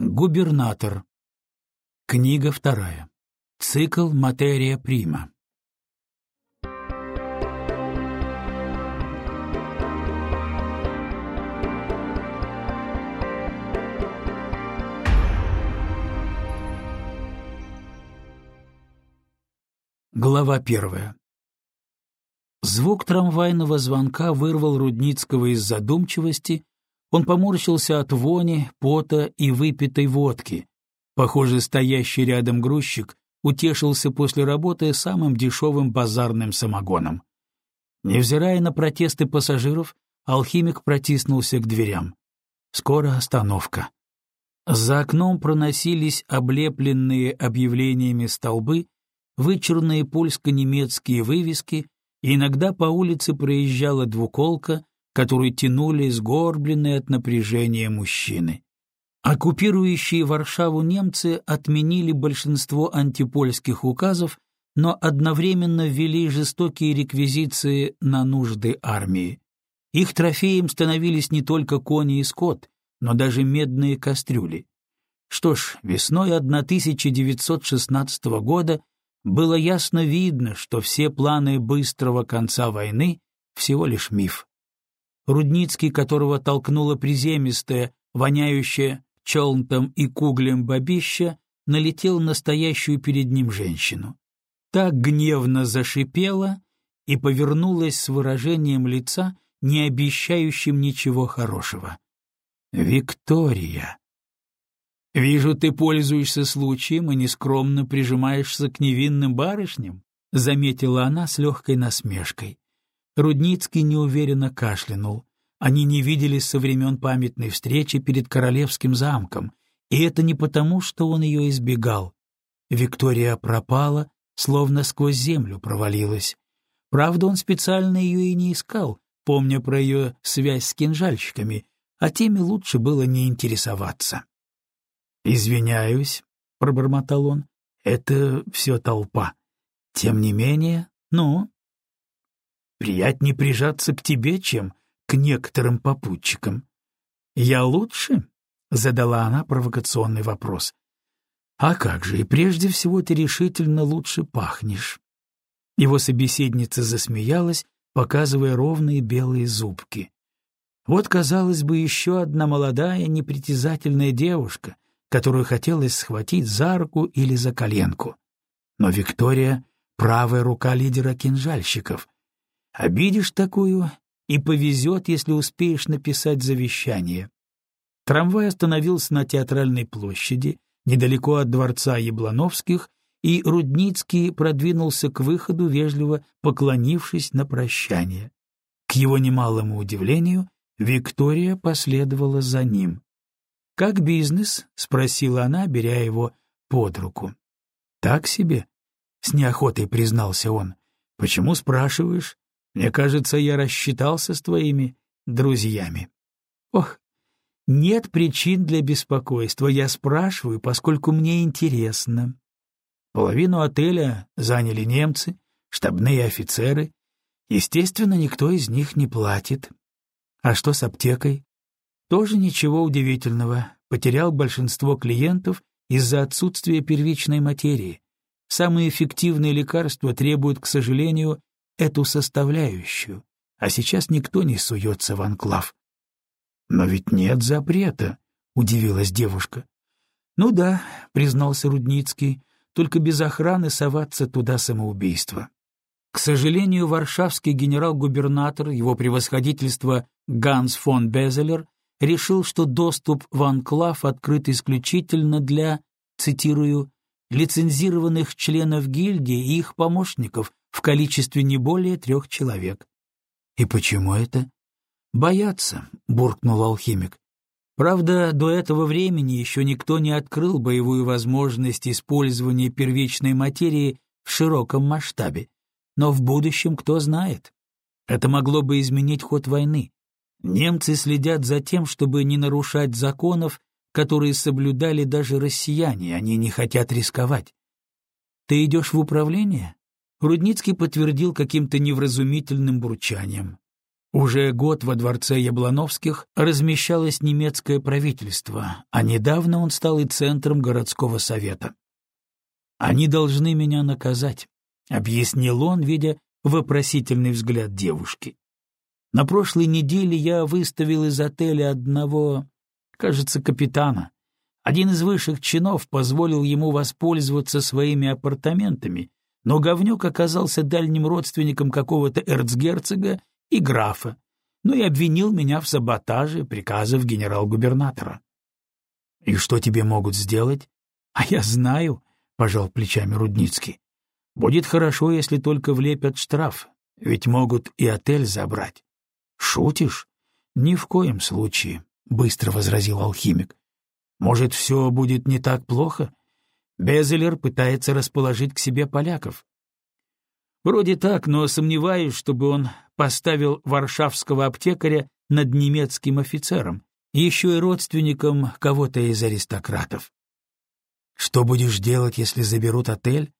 Губернатор. Книга вторая. Цикл «Материя прима». Глава первая. Звук трамвайного звонка вырвал Рудницкого из задумчивости, он поморщился от вони, пота и выпитой водки. Похоже, стоящий рядом грузчик утешился после работы самым дешевым базарным самогоном. Невзирая на протесты пассажиров, алхимик протиснулся к дверям. Скоро остановка. За окном проносились облепленные объявлениями столбы, вычурные польско-немецкие вывески, иногда по улице проезжала двуколка, которую тянули сгорбленные от напряжения мужчины. Оккупирующие Варшаву немцы отменили большинство антипольских указов, но одновременно ввели жестокие реквизиции на нужды армии. Их трофеем становились не только кони и скот, но даже медные кастрюли. Что ж, весной 1916 года было ясно видно, что все планы быстрого конца войны — всего лишь миф. Рудницкий, которого толкнуло приземистое, воняющее челнтом и куглем бабища, налетел на стоящую перед ним женщину. Так гневно зашипела и повернулась с выражением лица, не обещающим ничего хорошего. «Виктория!» «Вижу, ты пользуешься случаем и нескромно прижимаешься к невинным барышням», — заметила она с легкой насмешкой. Рудницкий неуверенно кашлянул. Они не виделись со времен памятной встречи перед Королевским замком, и это не потому, что он ее избегал. Виктория пропала, словно сквозь землю провалилась. Правда, он специально ее и не искал, помня про ее связь с кинжальщиками, а теми лучше было не интересоваться. «Извиняюсь», — пробормотал он, — «это все толпа. Тем не менее, ну...» «Приятнее прижаться к тебе, чем к некоторым попутчикам. «Я лучше?» — задала она провокационный вопрос. «А как же, и прежде всего ты решительно лучше пахнешь». Его собеседница засмеялась, показывая ровные белые зубки. Вот, казалось бы, еще одна молодая, непритязательная девушка, которую хотелось схватить за руку или за коленку. Но Виктория — правая рука лидера кинжальщиков. Обидишь такую, и повезет, если успеешь написать завещание. Трамвай остановился на театральной площади, недалеко от дворца Яблановских, и Рудницкий продвинулся к выходу, вежливо поклонившись на прощание. К его немалому удивлению, Виктория последовала за ним. «Как бизнес?» — спросила она, беря его под руку. «Так себе», — с неохотой признался он. «Почему спрашиваешь? Мне кажется, я рассчитался с твоими друзьями. Ох, нет причин для беспокойства, я спрашиваю, поскольку мне интересно. Половину отеля заняли немцы, штабные офицеры. Естественно, никто из них не платит. А что с аптекой? Тоже ничего удивительного. Потерял большинство клиентов из-за отсутствия первичной материи. Самые эффективные лекарства требуют, к сожалению, эту составляющую, а сейчас никто не суется в анклав. «Но ведь нет запрета», — удивилась девушка. «Ну да», — признался Рудницкий, — «только без охраны соваться туда самоубийство». К сожалению, варшавский генерал-губернатор, его превосходительство Ганс фон Безелер, решил, что доступ в анклав открыт исключительно для, цитирую, лицензированных членов гильдии и их помощников, в количестве не более трех человек. «И почему это?» «Боятся», — буркнул алхимик. Правда, до этого времени еще никто не открыл боевую возможность использования первичной материи в широком масштабе. Но в будущем кто знает. Это могло бы изменить ход войны. Немцы следят за тем, чтобы не нарушать законов, которые соблюдали даже россияне, они не хотят рисковать. Ты идешь в управление? Рудницкий подтвердил каким-то невразумительным бурчанием. Уже год во дворце Яблановских размещалось немецкое правительство, а недавно он стал и центром городского совета. «Они должны меня наказать», — объяснил он, видя вопросительный взгляд девушки. «На прошлой неделе я выставил из отеля одного, кажется, капитана. Один из высших чинов позволил ему воспользоваться своими апартаментами, но говнюк оказался дальним родственником какого-то эрцгерцога и графа, но и обвинил меня в саботаже приказов генерал-губернатора. «И что тебе могут сделать?» «А я знаю», — пожал плечами Рудницкий. «Будет хорошо, если только влепят штраф, ведь могут и отель забрать». «Шутишь?» «Ни в коем случае», — быстро возразил алхимик. «Может, все будет не так плохо? Безелер пытается расположить к себе поляков. Вроде так, но сомневаюсь, чтобы он поставил варшавского аптекаря над немецким офицером, еще и родственником кого-то из аристократов. Что будешь делать, если заберут отель?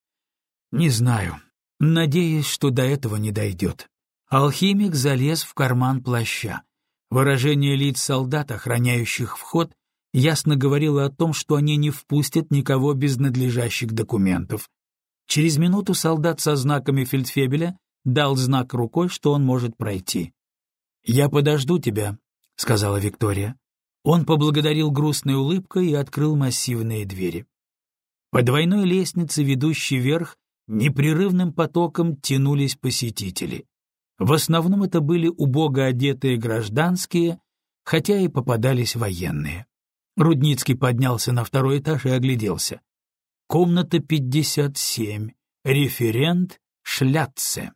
Не знаю. Надеюсь, что до этого не дойдет. Алхимик залез в карман плаща. Выражение лиц солдат, охраняющих вход, ясно говорило о том, что они не впустят никого без надлежащих документов. Через минуту солдат со знаками фельдфебеля дал знак рукой, что он может пройти. «Я подожду тебя», — сказала Виктория. Он поблагодарил грустной улыбкой и открыл массивные двери. По двойной лестнице, ведущей вверх, непрерывным потоком тянулись посетители. В основном это были убого одетые гражданские, хотя и попадались военные. Рудницкий поднялся на второй этаж и огляделся. Комната 57. Референт Шляцце.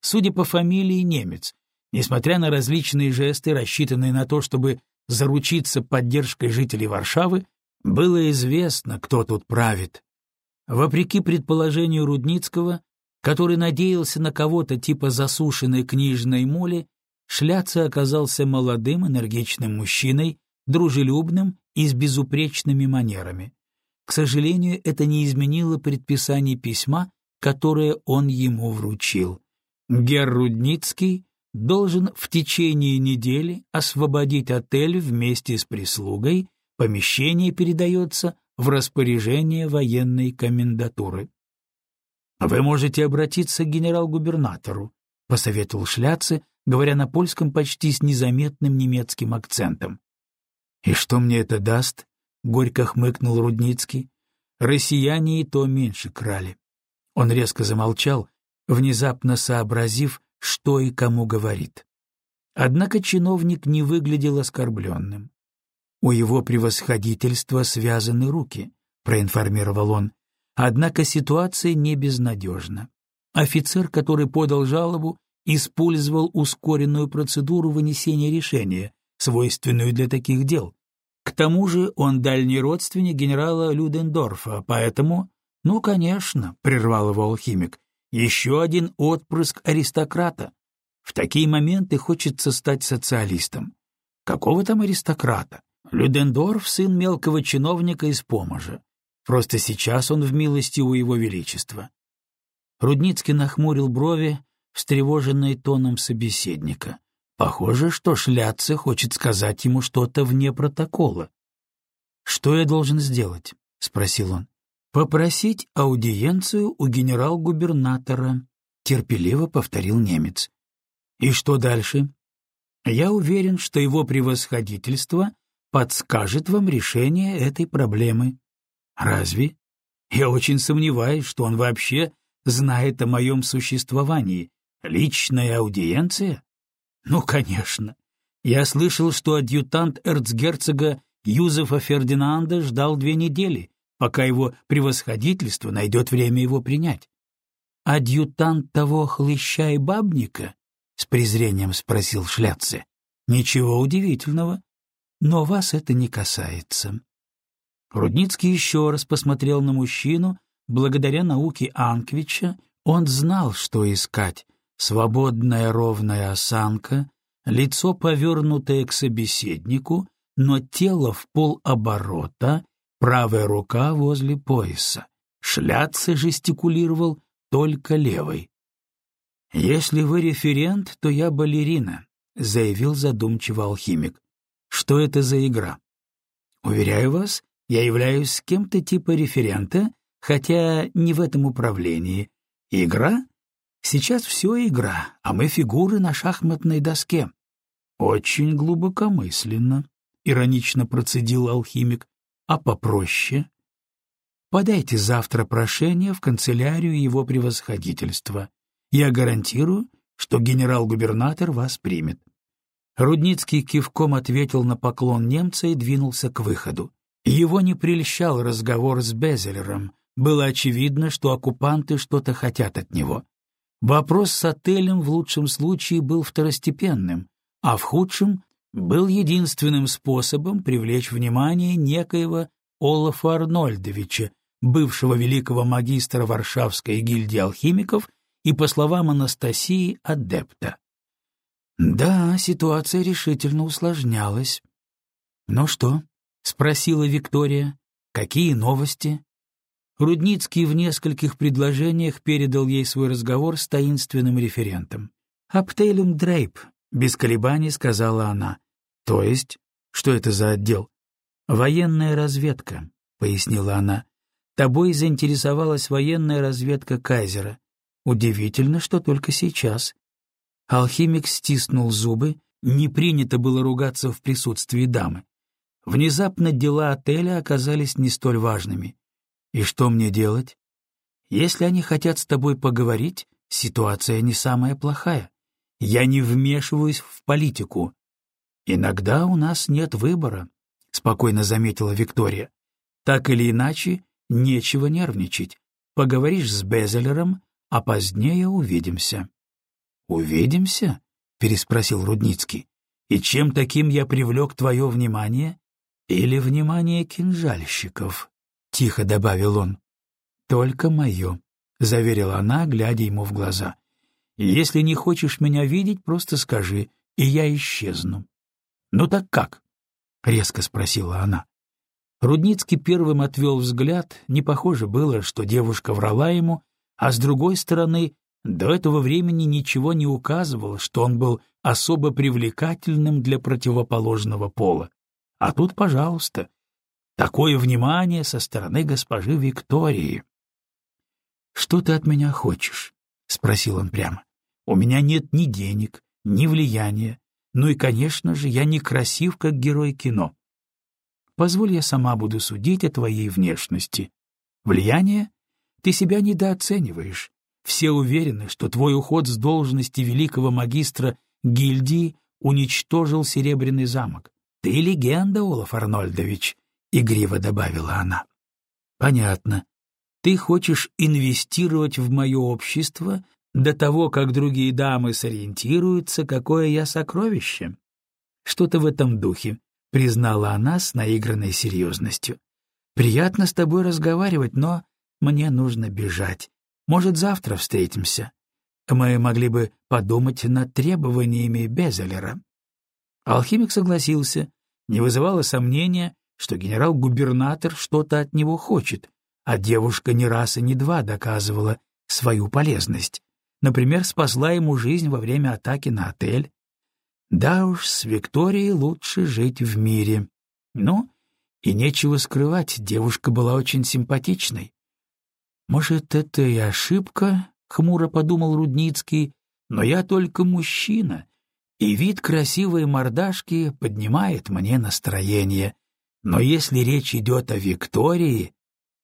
Судя по фамилии, немец. Несмотря на различные жесты, рассчитанные на то, чтобы заручиться поддержкой жителей Варшавы, было известно, кто тут правит. Вопреки предположению Рудницкого, который надеялся на кого-то типа засушенной книжной моли, Шляцце оказался молодым, энергичным мужчиной, дружелюбным и с безупречными манерами. К сожалению, это не изменило предписаний письма, которое он ему вручил. Герр Рудницкий должен в течение недели освободить отель вместе с прислугой, помещение передается в распоряжение военной комендатуры. «Вы можете обратиться к генерал-губернатору», — посоветовал Шляце, говоря на польском почти с незаметным немецким акцентом. «И что мне это даст?» — горько хмыкнул Рудницкий. «Россияне и то меньше крали». Он резко замолчал, внезапно сообразив, что и кому говорит. Однако чиновник не выглядел оскорбленным. «У его превосходительства связаны руки», — проинформировал он. Однако ситуация не безнадежна. Офицер, который подал жалобу, использовал ускоренную процедуру вынесения решения, свойственную для таких дел, к тому же он дальний родственник генерала Людендорфа, поэтому... — Ну, конечно, — прервал его алхимик, — еще один отпрыск аристократа. В такие моменты хочется стать социалистом. Какого там аристократа? Людендорф — сын мелкого чиновника из Поможа. Просто сейчас он в милости у его величества. Рудницкий нахмурил брови, встревоженные тоном собеседника. Похоже, что Шляцце хочет сказать ему что-то вне протокола. «Что я должен сделать?» — спросил он. «Попросить аудиенцию у генерал-губернатора», — терпеливо повторил немец. «И что дальше?» «Я уверен, что его превосходительство подскажет вам решение этой проблемы». «Разве? Я очень сомневаюсь, что он вообще знает о моем существовании. Личная аудиенция?» Ну, конечно. Я слышал, что адъютант эрцгерцога Юзефа Фердинанда ждал две недели, пока его превосходительство найдет время его принять. «Адъютант того хлыща и бабника?» — с презрением спросил Шляцце. «Ничего удивительного, но вас это не касается». Рудницкий еще раз посмотрел на мужчину. Благодаря науке Анквича он знал, что искать, Свободная ровная осанка, лицо повернутое к собеседнику, но тело в полоборота, правая рука возле пояса. Шляться жестикулировал только левой. «Если вы референт, то я балерина», заявил задумчиво алхимик. «Что это за игра?» «Уверяю вас, я являюсь кем-то типа референта, хотя не в этом управлении. Игра? Сейчас все игра, а мы фигуры на шахматной доске». «Очень глубокомысленно», — иронично процедил алхимик. «А попроще?» «Подайте завтра прошение в канцелярию его превосходительства. Я гарантирую, что генерал-губернатор вас примет. Рудницкий кивком ответил на поклон немца и двинулся к выходу. Его не прельщал разговор с Безелером. Было очевидно, что оккупанты что-то хотят от него. Вопрос с отелем в лучшем случае был второстепенным, а в худшем был единственным способом привлечь внимание некоего Олафа Арнольдовича, бывшего великого магистра Варшавской гильдии алхимиков и, по словам Анастасии, адепта. Да, ситуация решительно усложнялась. «Ну что?» — спросила Виктория. «Какие новости?» Рудницкий в нескольких предложениях передал ей свой разговор с таинственным референтом. «Аптейлинг Дрейп», — без колебаний сказала она. «То есть? Что это за отдел?» «Военная разведка», — пояснила она. «Тобой заинтересовалась военная разведка Кайзера. Удивительно, что только сейчас. Алхимик стиснул зубы, не принято было ругаться в присутствии дамы. Внезапно дела отеля оказались не столь важными. И что мне делать? Если они хотят с тобой поговорить, ситуация не самая плохая. Я не вмешиваюсь в политику. Иногда у нас нет выбора, — спокойно заметила Виктория. Так или иначе, нечего нервничать. Поговоришь с Безелером, а позднее увидимся. «Увидимся?» — переспросил Рудницкий. «И чем таким я привлек твое внимание?» «Или внимание кинжальщиков?» — тихо добавил он. «Только мое», — заверила она, глядя ему в глаза. «Если не хочешь меня видеть, просто скажи, и я исчезну». «Ну так как?» — резко спросила она. Рудницкий первым отвел взгляд, не похоже было, что девушка врала ему, а с другой стороны, до этого времени ничего не указывало, что он был особо привлекательным для противоположного пола. А тут, пожалуйста, такое внимание со стороны госпожи Виктории. «Что ты от меня хочешь?» — спросил он прямо. «У меня нет ни денег, ни влияния, ну и, конечно же, я не красив, как герой кино. Позволь, я сама буду судить о твоей внешности. Влияние? Ты себя недооцениваешь. Все уверены, что твой уход с должности великого магистра гильдии уничтожил Серебряный замок. Ты легенда, Олаф Арнольдович, — игриво добавила она. Понятно. Ты хочешь инвестировать в мое общество до того, как другие дамы сориентируются, какое я сокровище? Что-то в этом духе, — признала она с наигранной серьезностью. Приятно с тобой разговаривать, но мне нужно бежать. Может, завтра встретимся. Мы могли бы подумать над требованиями Безелера». Алхимик согласился. Не вызывало сомнения, что генерал-губернатор что-то от него хочет, а девушка не раз и не два доказывала свою полезность. Например, спасла ему жизнь во время атаки на отель. Да уж, с Викторией лучше жить в мире. Ну, и нечего скрывать, девушка была очень симпатичной. «Может, это и ошибка?» — хмуро подумал Рудницкий. «Но я только мужчина, и вид красивой мордашки поднимает мне настроение. Но если речь идет о Виктории,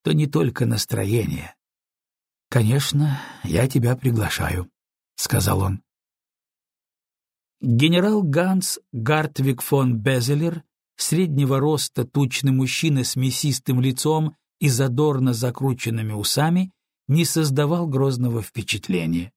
то не только настроение». «Конечно, я тебя приглашаю», — сказал он. Генерал Ганс Гартвик фон Безелер, среднего роста тучный мужчина с мясистым лицом и задорно закрученными усами не создавал грозного впечатления.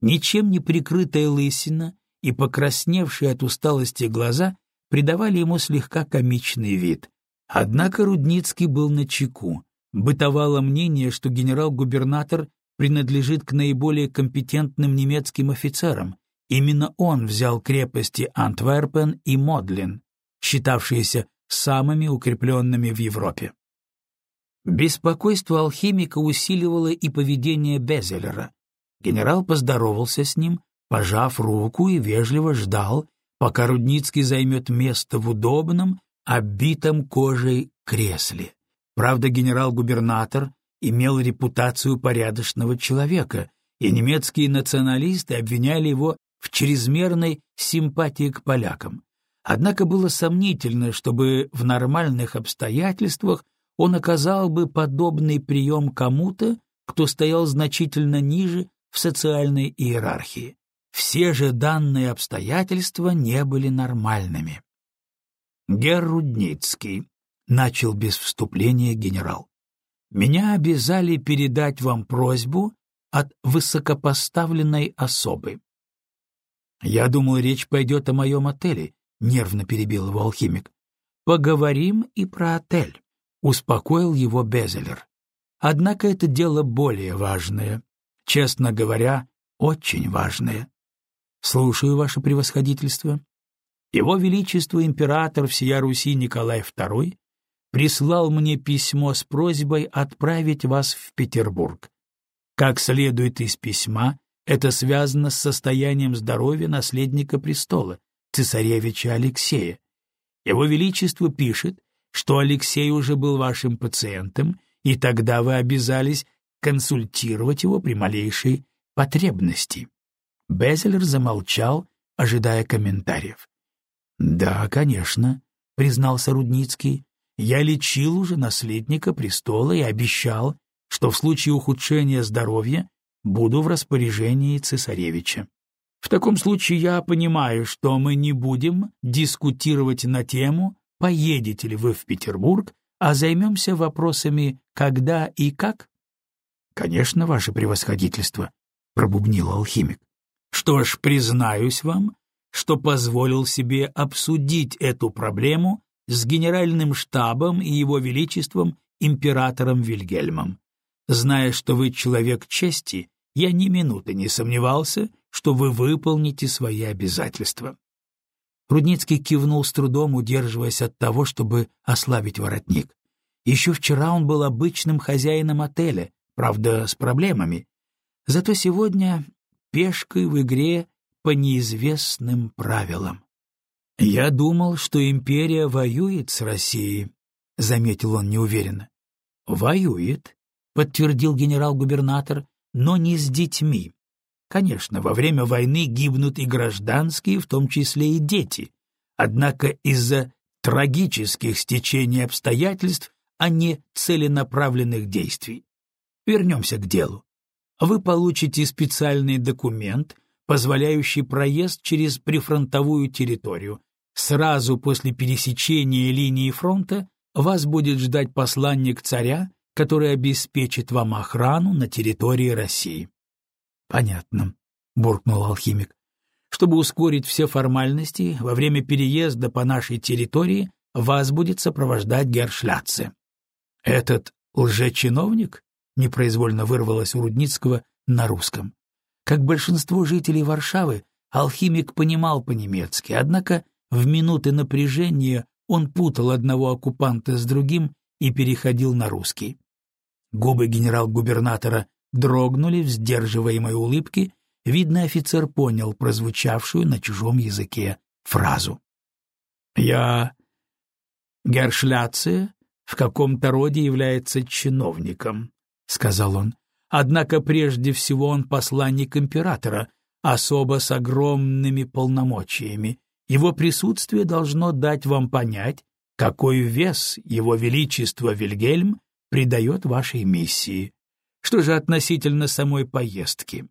Ничем не прикрытая лысина и покрасневшие от усталости глаза придавали ему слегка комичный вид. Однако Рудницкий был на чеку. Бытовало мнение, что генерал-губернатор принадлежит к наиболее компетентным немецким офицерам. Именно он взял крепости Антверпен и Модлин, считавшиеся самыми укрепленными в Европе. Беспокойство алхимика усиливало и поведение Безелера. Генерал поздоровался с ним, пожав руку и вежливо ждал, пока Рудницкий займет место в удобном, оббитом кожей кресле. Правда, генерал-губернатор имел репутацию порядочного человека, и немецкие националисты обвиняли его в чрезмерной симпатии к полякам. Однако было сомнительно, чтобы в нормальных обстоятельствах он оказал бы подобный прием кому-то, кто стоял значительно ниже в социальной иерархии. Все же данные обстоятельства не были нормальными. Геррудницкий начал без вступления генерал. «Меня обязали передать вам просьбу от высокопоставленной особы. «Я думал, речь пойдет о моем отеле», — нервно перебил его алхимик. «Поговорим и про отель», — успокоил его Безелер. «Однако это дело более важное. Честно говоря, очень важное. Слушаю, ваше превосходительство». Его Величество император всея Руси Николай II прислал мне письмо с просьбой отправить вас в Петербург. Как следует из письма, это связано с состоянием здоровья наследника престола, цесаревича Алексея. Его Величество пишет, что Алексей уже был вашим пациентом, и тогда вы обязались консультировать его при малейшей потребности. Безелер замолчал, ожидая комментариев. «Да, конечно», — признался Рудницкий, — «я лечил уже наследника престола и обещал, что в случае ухудшения здоровья буду в распоряжении цесаревича. В таком случае я понимаю, что мы не будем дискутировать на тему, поедете ли вы в Петербург, а займемся вопросами «когда» и «как». «Конечно, ваше превосходительство», — пробубнил алхимик. «Что ж, признаюсь вам, что позволил себе обсудить эту проблему с генеральным штабом и его величеством императором Вильгельмом. Зная, что вы человек чести, я ни минуты не сомневался, что вы выполните свои обязательства. Рудницкий кивнул с трудом, удерживаясь от того, чтобы ослабить воротник. Еще вчера он был обычным хозяином отеля, правда, с проблемами. Зато сегодня пешкой в игре по неизвестным правилам. «Я думал, что империя воюет с Россией», — заметил он неуверенно. «Воюет», — подтвердил генерал-губернатор, но не с детьми. Конечно, во время войны гибнут и гражданские, в том числе и дети. Однако из-за трагических стечений обстоятельств, а не целенаправленных действий. Вернемся к делу. Вы получите специальный документ, позволяющий проезд через прифронтовую территорию. Сразу после пересечения линии фронта вас будет ждать посланник царя который обеспечит вам охрану на территории России. — Понятно, — буркнул алхимик. — Чтобы ускорить все формальности, во время переезда по нашей территории вас будет сопровождать Гершляцце. — Этот лжечиновник? — непроизвольно вырвалось у Рудницкого на русском. Как большинство жителей Варшавы, алхимик понимал по-немецки, однако в минуты напряжения он путал одного оккупанта с другим и переходил на русский. Губы генерал-губернатора дрогнули в сдерживаемой улыбке, видно, офицер понял прозвучавшую на чужом языке фразу. «Я... Гершляция в каком-то роде является чиновником», — сказал он. «Однако прежде всего он посланник императора, особо с огромными полномочиями. Его присутствие должно дать вам понять, какой вес его величество Вильгельм придает вашей миссии. Что же относительно самой поездки?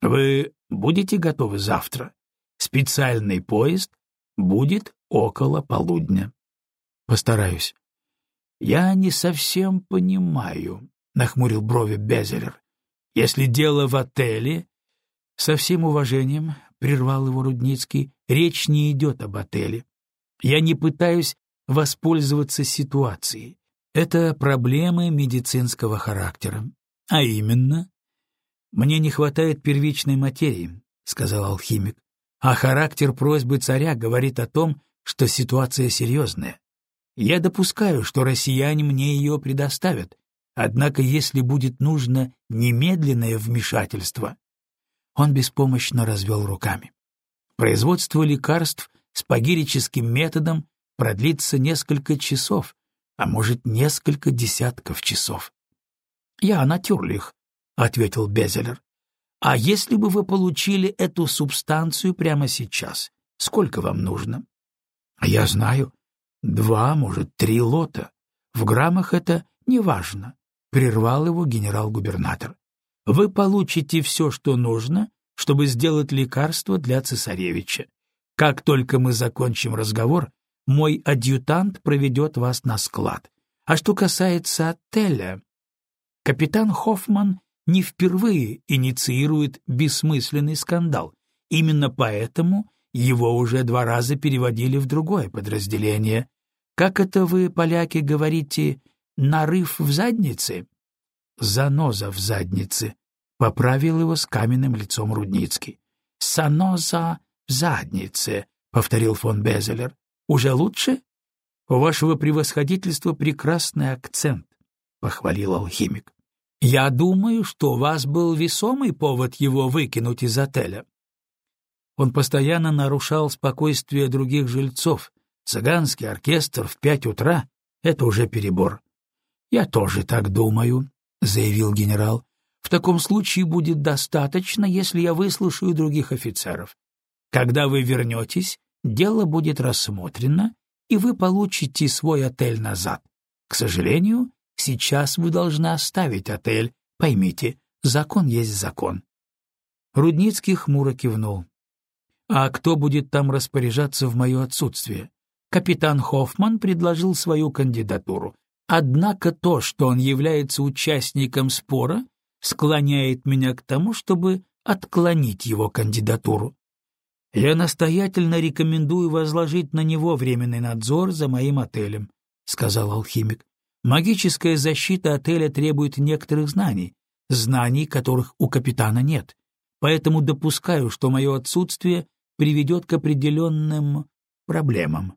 Вы будете готовы завтра? Специальный поезд будет около полудня. Постараюсь. Я не совсем понимаю, нахмурил брови Безелер. Если дело в отеле, со всем уважением, прервал его Рудницкий, речь не идет об отеле. Я не пытаюсь воспользоваться ситуацией. Это проблемы медицинского характера. А именно, мне не хватает первичной материи, сказал алхимик. А характер просьбы царя говорит о том, что ситуация серьезная. Я допускаю, что россияне мне ее предоставят, однако если будет нужно немедленное вмешательство... Он беспомощно развел руками. Производство лекарств с пагирическим методом продлится несколько часов, а может, несколько десятков часов. «Я натюрлих», — ответил Безелер. «А если бы вы получили эту субстанцию прямо сейчас, сколько вам нужно?» «Я знаю. Два, может, три лота. В граммах это неважно», — прервал его генерал-губернатор. «Вы получите все, что нужно, чтобы сделать лекарство для цесаревича. Как только мы закончим разговор, мой адъютант проведет вас на склад. А что касается отеля, капитан Хоффман не впервые инициирует бессмысленный скандал. Именно поэтому его уже два раза переводили в другое подразделение. Как это вы, поляки, говорите, нарыв в заднице? Заноза в заднице, поправил его с каменным лицом Рудницкий. Саноза в заднице, повторил фон Безелер. Уже лучше? У вашего превосходительства прекрасный акцент, похвалил алхимик. Я думаю, что у вас был весомый повод его выкинуть из отеля. Он постоянно нарушал спокойствие других жильцов. Цыганский оркестр в пять утра — это уже перебор. «Я тоже так думаю», — заявил генерал. «В таком случае будет достаточно, если я выслушаю других офицеров. Когда вы вернетесь, дело будет рассмотрено, и вы получите свой отель назад. К сожалению, сейчас вы должны оставить отель. Поймите, закон есть закон». Рудницкий хмуро кивнул. «А кто будет там распоряжаться в мое отсутствие?» Капитан Хоффман предложил свою кандидатуру. Однако то, что он является участником спора, склоняет меня к тому, чтобы отклонить его кандидатуру. Я настоятельно рекомендую возложить на него временный надзор за моим отелем, сказал алхимик. Магическая защита отеля требует некоторых знаний, знаний, которых у капитана нет. Поэтому допускаю, что мое отсутствие приведет к определенным проблемам.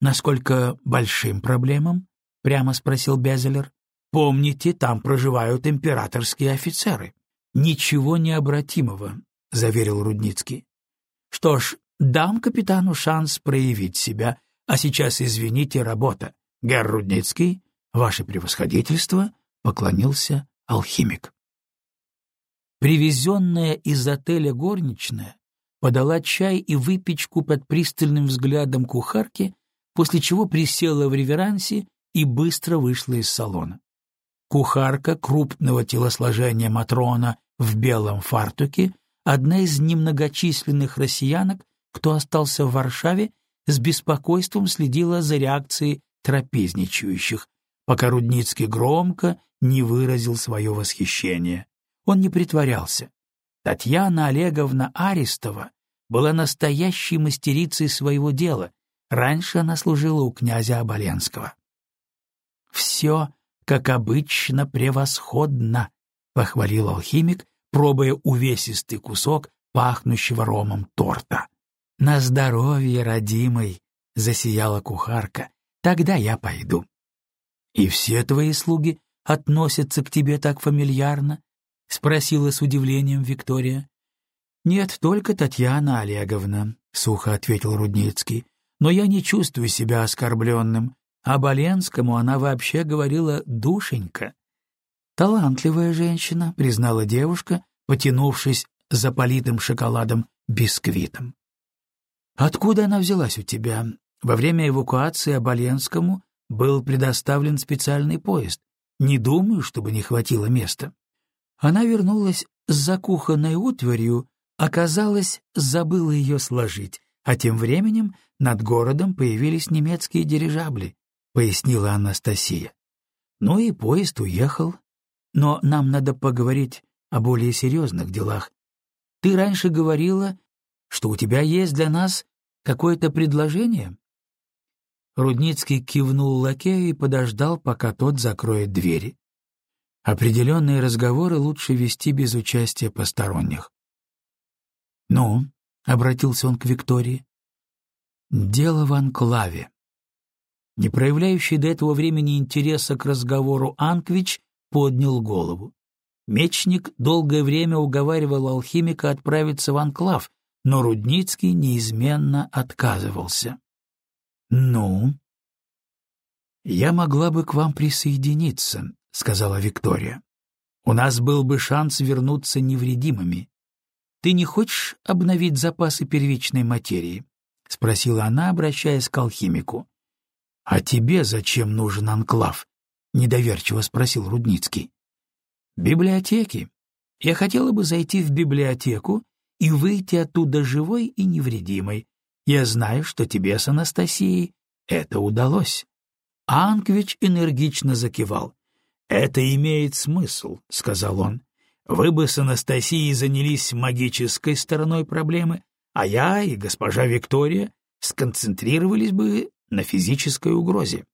Насколько большим проблемам? Прямо спросил Безелер. Помните, там проживают императорские офицеры. Ничего необратимого, заверил Рудницкий. Что ж, дам капитану шанс проявить себя, а сейчас, извините, работа. Герр Рудницкий, ваше превосходительство, поклонился алхимик. Привезенная из отеля горничная подала чай и выпечку под пристальным взглядом кухарки, после чего присела в реверансе и быстро вышла из салона. Кухарка крупного телосложения Матрона в белом фартуке одна из немногочисленных россиянок, кто остался в Варшаве, с беспокойством следила за реакцией трапезничающих, пока Рудницкий громко не выразил свое восхищение. Он не притворялся. Татьяна Олеговна Арестова была настоящей мастерицей своего дела. Раньше она служила у князя Оболенского. «Все, как обычно, превосходно», — похвалил алхимик, пробуя увесистый кусок пахнущего ромом торта. «На здоровье, родимый!» — засияла кухарка. «Тогда я пойду». «И все твои слуги относятся к тебе так фамильярно?» — спросила с удивлением Виктория. «Нет, только Татьяна Олеговна», — сухо ответил Рудницкий. «Но я не чувствую себя оскорбленным. А Боленскому она вообще говорила «душенька». «Талантливая женщина», — признала девушка, потянувшись за политым шоколадом бисквитом. «Откуда она взялась у тебя? Во время эвакуации Оболенскому был предоставлен специальный поезд. Не думаю, чтобы не хватило места». Она вернулась с закухонной утварью, оказалось, забыла ее сложить, а тем временем над городом появились немецкие дирижабли, пояснила Анастасия. Ну и поезд уехал, но нам надо поговорить о более серьезных делах. Ты раньше говорила, что у тебя есть для нас какое-то предложение?» Рудницкий кивнул лакею и подождал, пока тот закроет двери. Определенные разговоры лучше вести без участия посторонних. «Ну?» — обратился он к Виктории. «Дело в анклаве». Не проявляющий до этого времени интереса к разговору Анквич поднял голову. Мечник долгое время уговаривал алхимика отправиться в анклав, но Рудницкий неизменно отказывался. «Ну?» «Я могла бы к вам присоединиться», — сказала Виктория. «У нас был бы шанс вернуться невредимыми. Ты не хочешь обновить запасы первичной материи?» — спросила она, обращаясь к алхимику. «А тебе зачем нужен анклав?» — недоверчиво спросил Рудницкий. «Библиотеки. Я хотела бы зайти в библиотеку и выйти оттуда живой и невредимой. Я знаю, что тебе с Анастасией это удалось». Анквич энергично закивал. «Это имеет смысл», — сказал он. «Вы бы с Анастасией занялись магической стороной проблемы, а я и госпожа Виктория сконцентрировались бы на физической угрозе».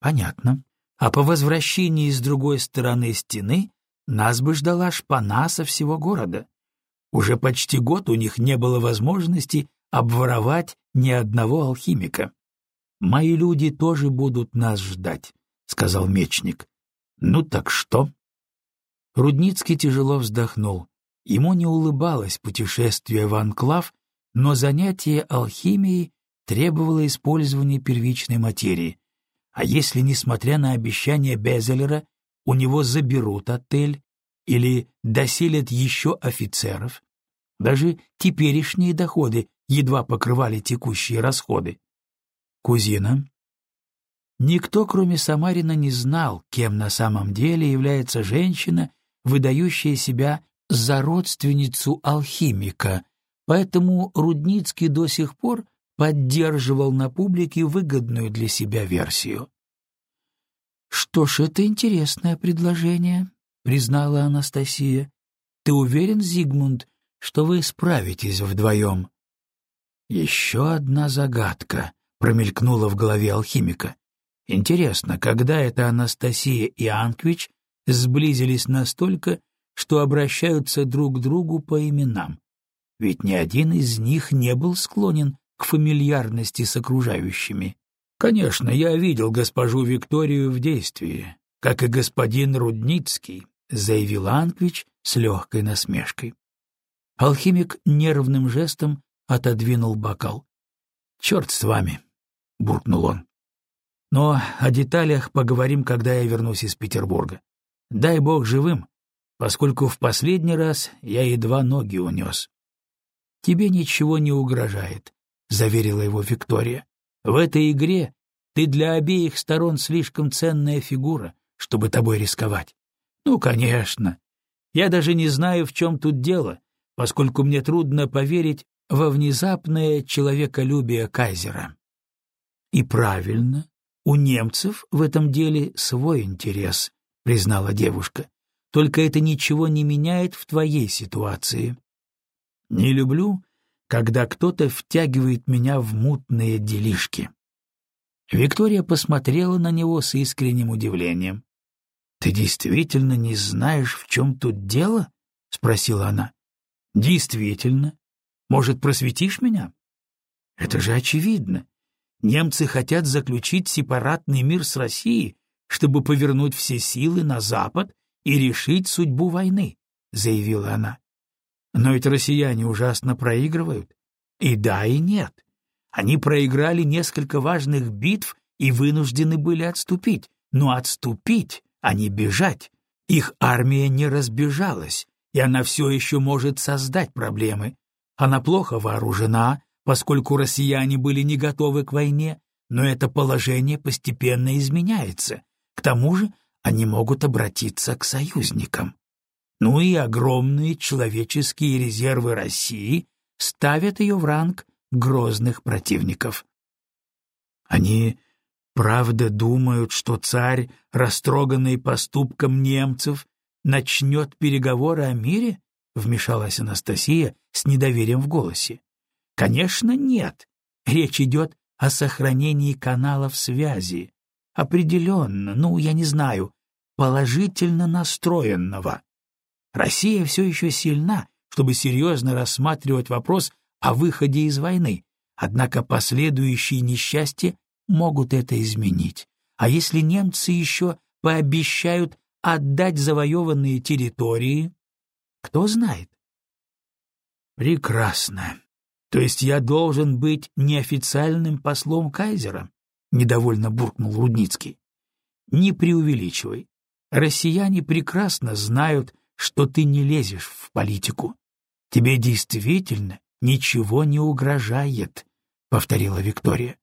«Понятно. А по возвращении с другой стороны стены нас бы ждала шпана со всего города. Уже почти год у них не было возможности обворовать ни одного алхимика. «Мои люди тоже будут нас ждать», — сказал мечник. «Ну так что?» Рудницкий тяжело вздохнул. Ему не улыбалось путешествие в Анклав, но занятие алхимией требовало использования первичной материи. А если, несмотря на обещание Безелера, у него заберут отель или доселят еще офицеров. Даже теперешние доходы едва покрывали текущие расходы. Кузина. Никто, кроме Самарина, не знал, кем на самом деле является женщина, выдающая себя за родственницу алхимика, поэтому Рудницкий до сих пор поддерживал на публике выгодную для себя версию. «Что ж, это интересное предложение», — признала Анастасия. «Ты уверен, Зигмунд, что вы справитесь вдвоем?» «Еще одна загадка», — промелькнула в голове алхимика. «Интересно, когда это Анастасия и Анквич сблизились настолько, что обращаются друг к другу по именам? Ведь ни один из них не был склонен к фамильярности с окружающими. Конечно, я видел госпожу Викторию в действии, как и господин Рудницкий, заявил Анквич с легкой насмешкой. Алхимик нервным жестом отодвинул бокал. «Черт с вами!» — буркнул он. «Но о деталях поговорим, когда я вернусь из Петербурга. Дай бог живым, поскольку в последний раз я едва ноги унес». «Тебе ничего не угрожает», — заверила его Виктория. В этой игре ты для обеих сторон слишком ценная фигура, чтобы тобой рисковать. Ну, конечно. Я даже не знаю, в чем тут дело, поскольку мне трудно поверить во внезапное человеколюбие Кайзера. И правильно, у немцев в этом деле свой интерес, признала девушка. Только это ничего не меняет в твоей ситуации. Не люблю, когда кто-то втягивает меня в мутные делишки. Виктория посмотрела на него с искренним удивлением. «Ты действительно не знаешь, в чем тут дело?» — спросила она. «Действительно. Может, просветишь меня?» «Это же очевидно. Немцы хотят заключить сепаратный мир с Россией, чтобы повернуть все силы на Запад и решить судьбу войны», — заявила она. Но ведь россияне ужасно проигрывают. И да, и нет. Они проиграли несколько важных битв и вынуждены были отступить. Но отступить, а не бежать. Их армия не разбежалась, и она все еще может создать проблемы. Она плохо вооружена, поскольку россияне были не готовы к войне, но это положение постепенно изменяется. К тому же они могут обратиться к союзникам ну и огромные человеческие резервы России ставят ее в ранг грозных противников. Они правда думают, что царь, растроганный поступком немцев, начнет переговоры о мире? Вмешалась Анастасия с недоверием в голосе. Конечно, нет. Речь идет о сохранении каналов связи. Определенно, ну, я не знаю, положительно настроенного. Россия все еще сильна, чтобы серьезно рассматривать вопрос о выходе из войны, однако последующие несчастья могут это изменить. А если немцы еще пообещают отдать завоеванные территории, кто знает? Прекрасно. То есть я должен быть неофициальным послом кайзера? Недовольно буркнул Рудницкий. Не преувеличивай. Россияне прекрасно знают, что ты не лезешь в политику. Тебе действительно ничего не угрожает, повторила Виктория.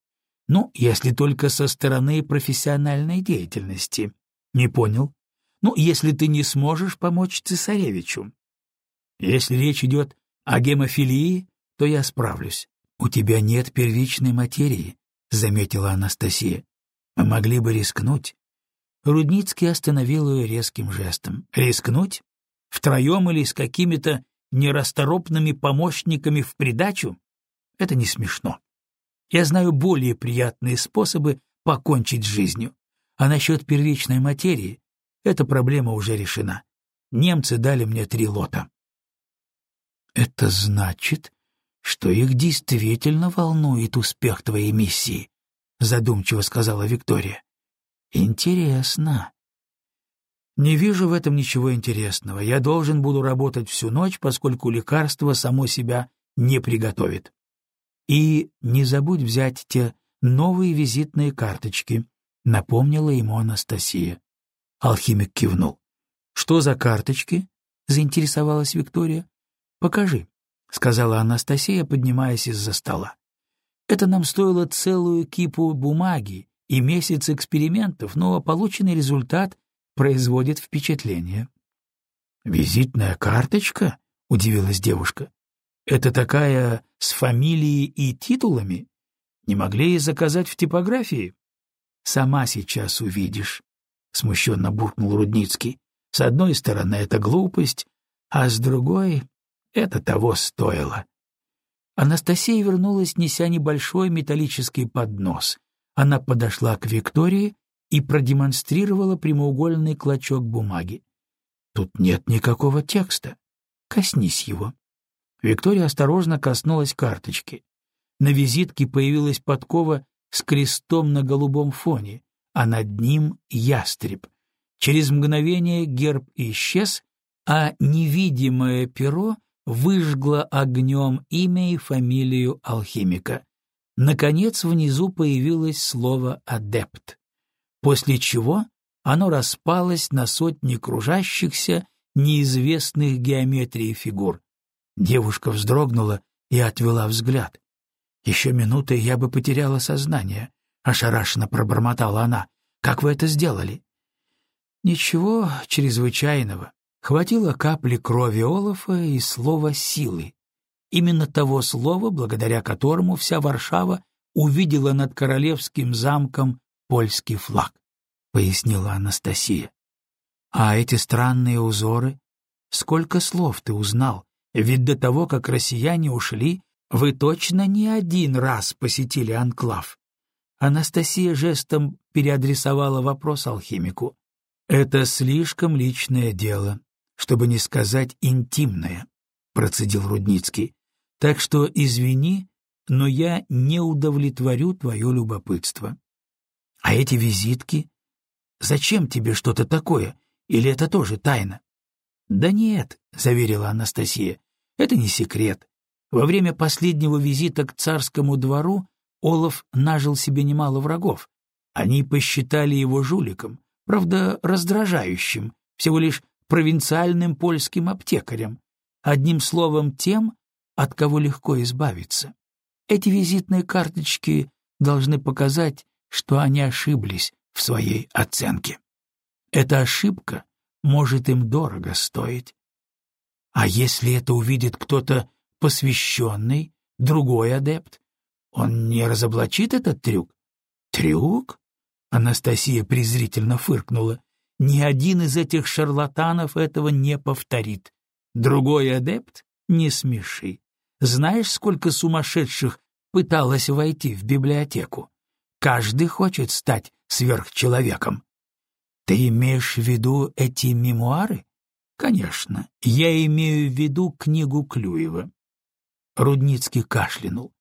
Ну, если только со стороны профессиональной деятельности. Не понял? Ну, если ты не сможешь помочь цесаревичу. Если речь идет о гемофилии, то я справлюсь. У тебя нет первичной материи, заметила Анастасия. Мы могли бы рискнуть. Рудницкий остановил ее резким жестом. Рискнуть? Втроем или с какими-то нерасторопными помощниками в придачу? Это не смешно. Я знаю более приятные способы покончить с жизнью. А насчет первичной материи, эта проблема уже решена. Немцы дали мне три лота. Это значит, что их действительно волнует успех твоей миссии, задумчиво сказала Виктория. Интересно. Не вижу в этом ничего интересного. Я должен буду работать всю ночь, поскольку лекарство само себя не приготовит. И не забудь взять те новые визитные карточки, напомнила ему Анастасия. Алхимик кивнул. Что за карточки? заинтересовалась Виктория. Покажи, сказала Анастасия, поднимаясь из-за стола. Это нам стоило целую кипу бумаги и месяц экспериментов, но полученный результат производит впечатление. «Визитная карточка?» — удивилась девушка. «Это такая с фамилией и титулами? Не могли и заказать в типографии?» «Сама сейчас увидишь», — смущенно буркнул Рудницкий. «С одной стороны, это глупость, а с другой — это того стоило». Анастасия вернулась, неся небольшой металлический поднос. Она подошла к Виктории и продемонстрировала прямоугольный клочок бумаги. Тут нет никакого текста. Коснись его. Виктория осторожно коснулась карточки. На визитке появилась подкова с крестом на голубом фоне, а над ним ястреб. Через мгновение герб исчез, а невидимое перо выжгло огнем имя и фамилию алхимика. Наконец внизу появилось слово «адепт» после чего оно распалось на сотни кружащихся, неизвестных геометрии фигур. Девушка вздрогнула и отвела взгляд. «Еще минуты, я бы потеряла сознание», — ошарашенно пробормотала она. «Как вы это сделали?» «Ничего чрезвычайного. Хватило капли крови Олафа и слова «силы». Именно того слова, благодаря которому вся Варшава увидела над королевским замком польский флаг, — пояснила Анастасия. — А эти странные узоры? Сколько слов ты узнал? Ведь до того, как россияне ушли, вы точно не один раз посетили анклав. Анастасия жестом переадресовала вопрос алхимику. «Это слишком личное дело, чтобы не сказать интимное», — процедил Рудницкий. «Так что извини, но я не удовлетворю твое любопытство. А эти визитки? Зачем тебе что-то такое? Или это тоже тайна? Да нет, заверила Анастасия. Это не секрет. Во время последнего визита к царскому двору Олаф нажил себе немало врагов. Они посчитали его жуликом, правда, раздражающим, всего лишь провинциальным польским аптекарем, одним словом тем, от кого легко избавиться. Эти визитные карточки должны показать, что они ошиблись в своей оценке. Эта ошибка может им дорого стоить. А если это увидит кто-то посвященный, другой адепт, он не разоблачит этот трюк? Трюк? Анастасия презрительно фыркнула. Ни один из этих шарлатанов этого не повторит. Другой адепт? Не смеши. Знаешь, сколько сумасшедших пыталось войти в библиотеку? Каждый хочет стать сверхчеловеком. Ты имеешь в виду эти мемуары? Конечно, я имею в виду книгу Клюева. Рудницкий кашлянул.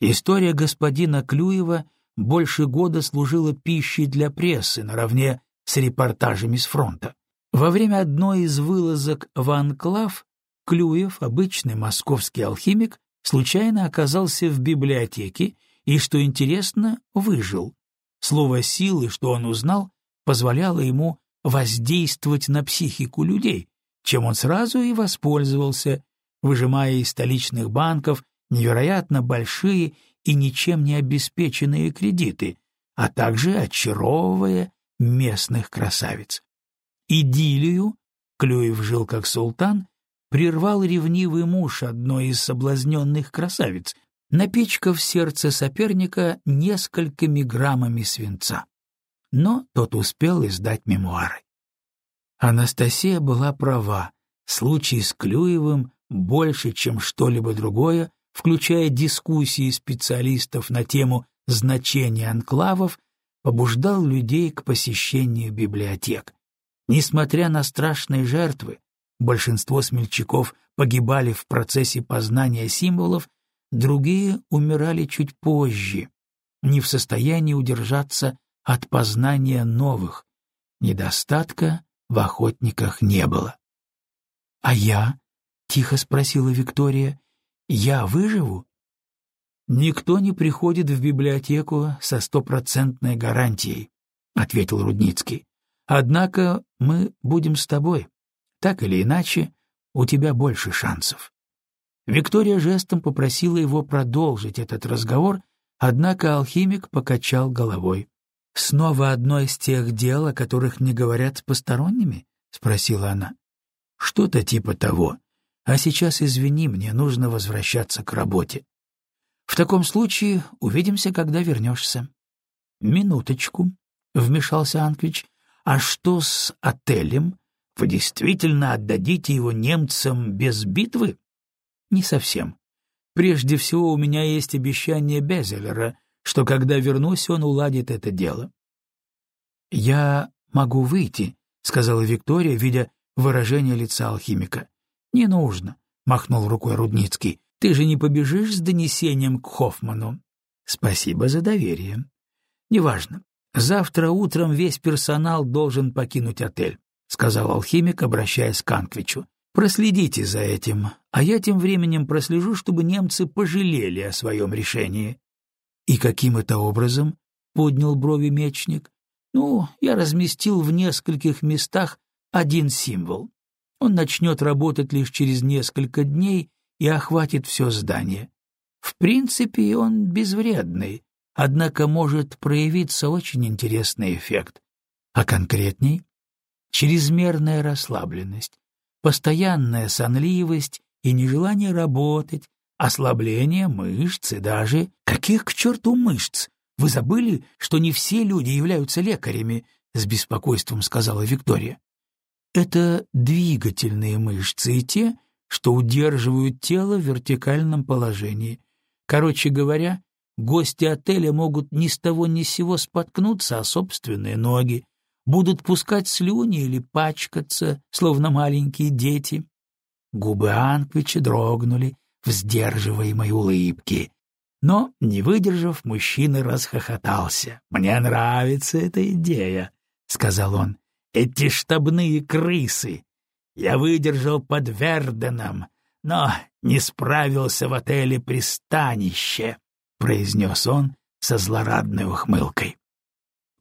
История господина Клюева больше года служила пищей для прессы наравне с репортажами с фронта. Во время одной из вылазок в Анклав Клюев, обычный московский алхимик, случайно оказался в библиотеке и, что интересно, выжил. Слово «силы», что он узнал, позволяло ему воздействовать на психику людей, чем он сразу и воспользовался, выжимая из столичных банков невероятно большие и ничем не обеспеченные кредиты, а также очаровывая местных красавиц. Идиллию, Клюев жил как султан, прервал ревнивый муж одной из соблазненных красавиц, напичкав сердце соперника несколькими граммами свинца. Но тот успел издать мемуары. Анастасия была права, случай с Клюевым больше, чем что-либо другое, включая дискуссии специалистов на тему значения анклавов, побуждал людей к посещению библиотек. Несмотря на страшные жертвы, большинство смельчаков погибали в процессе познания символов, другие умирали чуть позже, не в состоянии удержаться от познания новых. Недостатка в охотниках не было. — А я? — тихо спросила Виктория. — Я выживу? — Никто не приходит в библиотеку со стопроцентной гарантией, — ответил Рудницкий. — Однако мы будем с тобой. Так или иначе, у тебя больше шансов. Виктория жестом попросила его продолжить этот разговор, однако алхимик покачал головой. «Снова одно из тех дел, о которых не говорят с посторонними?» — спросила она. «Что-то типа того. А сейчас, извини, мне нужно возвращаться к работе. В таком случае увидимся, когда вернешься». «Минуточку», — вмешался Анквич. «А что с отелем? Вы действительно отдадите его немцам без битвы?» «Не совсем. Прежде всего, у меня есть обещание Безелера, что когда вернусь, он уладит это дело. «Я могу выйти», — сказала Виктория, видя выражение лица алхимика. «Не нужно», — махнул рукой Рудницкий. «Ты же не побежишь с донесением к Хоффману?» «Спасибо за доверие». «Неважно. Завтра утром весь персонал должен покинуть отель», — сказал алхимик, обращаясь к Анквичу. «Проследите за этим, а я тем временем прослежу, чтобы немцы пожалели о своем решении». «И каким это образом?» — поднял брови мечник. «Ну, я разместил в нескольких местах один символ. Он начнет работать лишь через несколько дней и охватит все здание. В принципе, он безвредный, однако может проявиться очень интересный эффект. А конкретней? Чрезмерная расслабленность, постоянная сонливость и нежелание работать, ослабление мышц и даже... Каких к черту мышц? Вы забыли, что не все люди являются лекарями, — с беспокойством сказала Виктория. Это двигательные мышцы и те, что удерживают тело в вертикальном положении. Короче говоря, гости отеля могут ни с того ни с сего споткнуться о собственные ноги, будут пускать слюни или пачкаться, словно маленькие дети. Губы Анквича дрогнули, в сдерживаемой улыбке. Но, не выдержав, мужчина расхохотался. «Мне нравится эта идея», — сказал он. «Эти штабные крысы! Я выдержал под Верденом, но не справился в отеле «Пристанище», — произнес он со злорадной ухмылкой.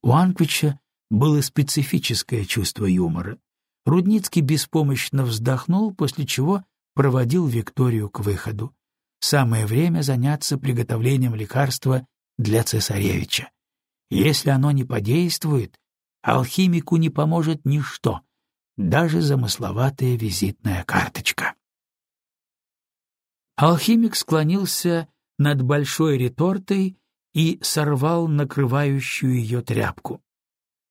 У Анквича было специфическое чувство юмора. Рудницкий беспомощно вздохнул, после чего проводил Викторию к выходу. Самое время заняться приготовлением лекарства для цесаревича. Если оно не подействует, алхимику не поможет ничто, даже замысловатая визитная карточка. Алхимик склонился над большой ретортой и сорвал накрывающую ее тряпку.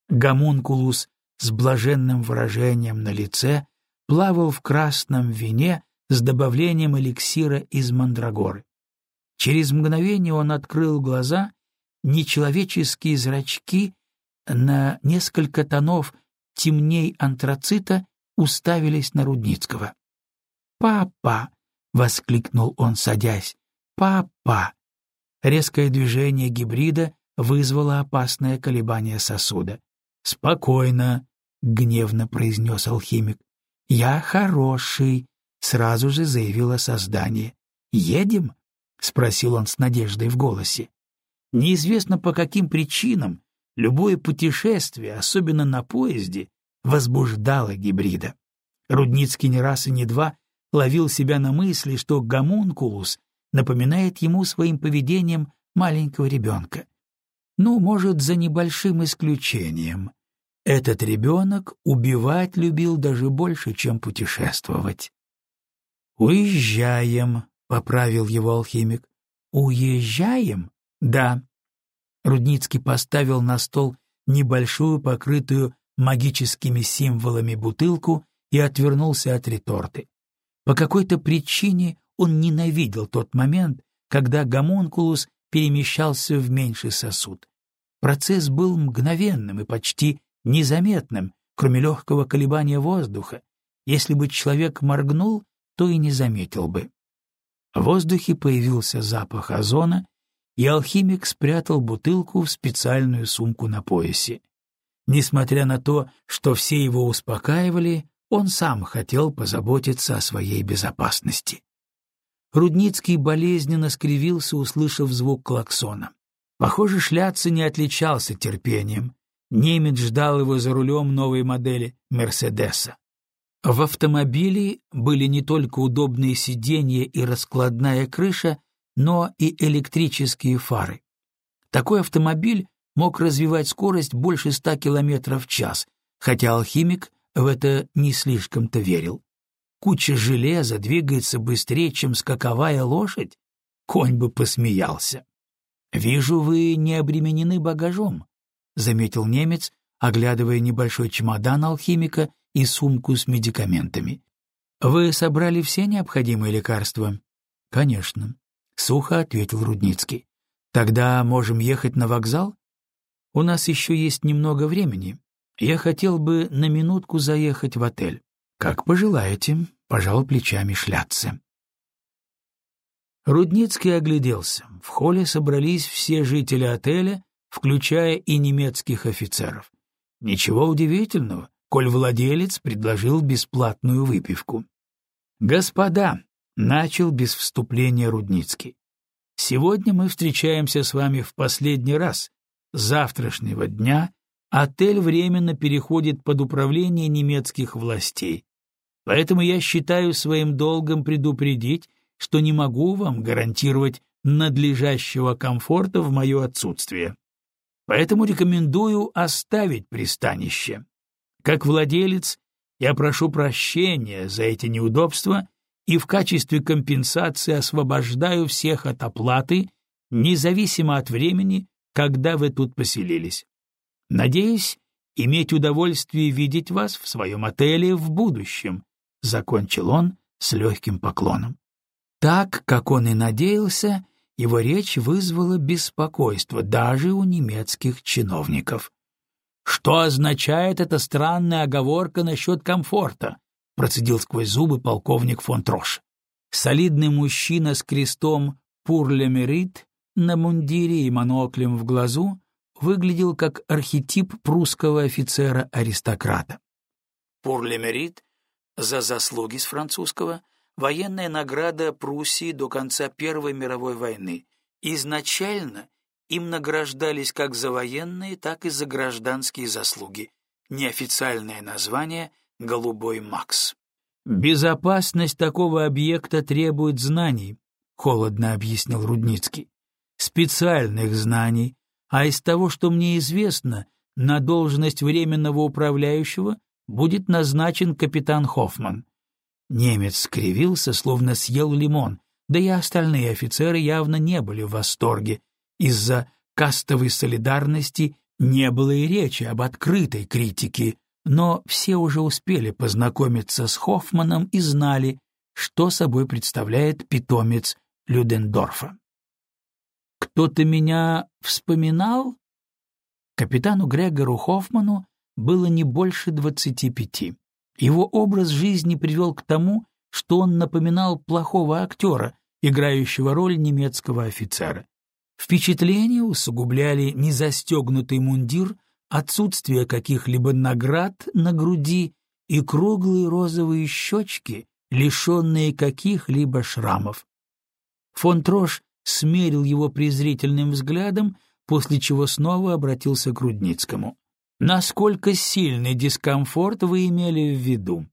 Гомункулус с блаженным выражением на лице плавал в красном вине с добавлением эликсира из мандрагоры. Через мгновение он открыл глаза, нечеловеческие зрачки на несколько тонов темней антрацита уставились на Рудницкого. «Папа!» — воскликнул он, садясь. «Папа!» Резкое движение гибрида вызвало опасное колебание сосуда. «Спокойно!» — гневно произнес алхимик. «Я хороший!» сразу же заявило создание. «Едем?» — спросил он с надеждой в голосе. Неизвестно по каким причинам любое путешествие, особенно на поезде, возбуждало гибрида. Рудницкий не раз и не два ловил себя на мысли, что гомункулус напоминает ему своим поведением маленького ребенка. Ну, может, за небольшим исключением. Этот ребенок убивать любил даже больше, чем путешествовать. «Уезжаем», — поправил его алхимик. «Уезжаем?» «Да». Рудницкий поставил на стол небольшую, покрытую магическими символами бутылку и отвернулся от реторты. По какой-то причине он ненавидел тот момент, когда гомункулус перемещался в меньший сосуд. Процесс был мгновенным и почти незаметным, кроме легкого колебания воздуха. Если бы человек моргнул, то и не заметил бы. В воздухе появился запах озона, и алхимик спрятал бутылку в специальную сумку на поясе. Несмотря на то, что все его успокаивали, он сам хотел позаботиться о своей безопасности. Рудницкий болезненно скривился, услышав звук клаксона. Похоже, Шляться не отличался терпением. Немец ждал его за рулем новой модели «Мерседеса». В автомобиле были не только удобные сиденья и раскладная крыша, но и электрические фары. Такой автомобиль мог развивать скорость больше ста километров в час, хотя алхимик в это не слишком-то верил. Куча железа двигается быстрее, чем скаковая лошадь? Конь бы посмеялся. «Вижу, вы не обременены багажом», — заметил немец, оглядывая небольшой чемодан алхимика и сумку с медикаментами. «Вы собрали все необходимые лекарства?» «Конечно», — сухо ответил Рудницкий. «Тогда можем ехать на вокзал? У нас еще есть немного времени. Я хотел бы на минутку заехать в отель. Как пожелаете», — пожал плечами шляться. Рудницкий огляделся. В холле собрались все жители отеля, включая и немецких офицеров. Ничего удивительного, коль владелец предложил бесплатную выпивку. «Господа», — начал без вступления Рудницкий, — «сегодня мы встречаемся с вами в последний раз. С завтрашнего дня отель временно переходит под управление немецких властей. Поэтому я считаю своим долгом предупредить, что не могу вам гарантировать надлежащего комфорта в мое отсутствие. Поэтому рекомендую оставить пристанище. Как владелец я прошу прощения за эти неудобства и в качестве компенсации освобождаю всех от оплаты, независимо от времени, когда вы тут поселились. Надеюсь иметь удовольствие видеть вас в своем отеле в будущем, — закончил он с легким поклоном. Так, как он и надеялся, его речь вызвала беспокойство даже у немецких чиновников. «Что означает эта странная оговорка насчет комфорта?» — процедил сквозь зубы полковник фон Трош. Солидный мужчина с крестом пурлемерит на мундире и моноклем в глазу выглядел как архетип прусского офицера-аристократа. Пурлемерит за заслуги с французского — военная награда Пруссии до конца Первой мировой войны. Изначально им награждались как за военные, так и за гражданские заслуги. Неофициальное название — «Голубой Макс». «Безопасность такого объекта требует знаний», — холодно объяснил Рудницкий. «Специальных знаний, а из того, что мне известно, на должность временного управляющего будет назначен капитан Хоффман. Немец скривился, словно съел лимон, да и остальные офицеры явно не были в восторге. Из-за кастовой солидарности не было и речи об открытой критике, но все уже успели познакомиться с Хоффманом и знали, что собой представляет питомец Людендорфа. «Кто-то меня вспоминал?» Капитану Грегору Хоффману было не больше двадцати пяти. Его образ жизни привел к тому, что он напоминал плохого актера, играющего роль немецкого офицера. Впечатление усугубляли незастегнутый мундир, отсутствие каких-либо наград на груди и круглые розовые щечки, лишенные каких-либо шрамов. Фон Трош смерил его презрительным взглядом, после чего снова обратился к Рудницкому. «Насколько сильный дискомфорт вы имели в виду?»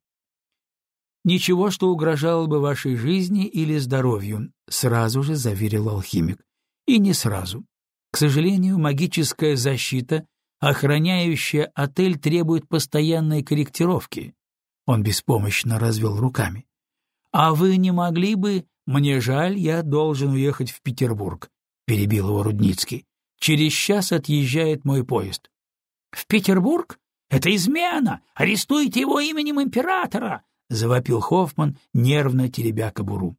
«Ничего, что угрожало бы вашей жизни или здоровью», — сразу же заверил алхимик. «И не сразу. К сожалению, магическая защита, охраняющая отель, требует постоянной корректировки». Он беспомощно развел руками. «А вы не могли бы...» «Мне жаль, я должен уехать в Петербург», — перебил его Рудницкий. «Через час отъезжает мой поезд». «В Петербург? Это измена! Арестуйте его именем императора!» — завопил Хоффман, нервно теребя кобуру.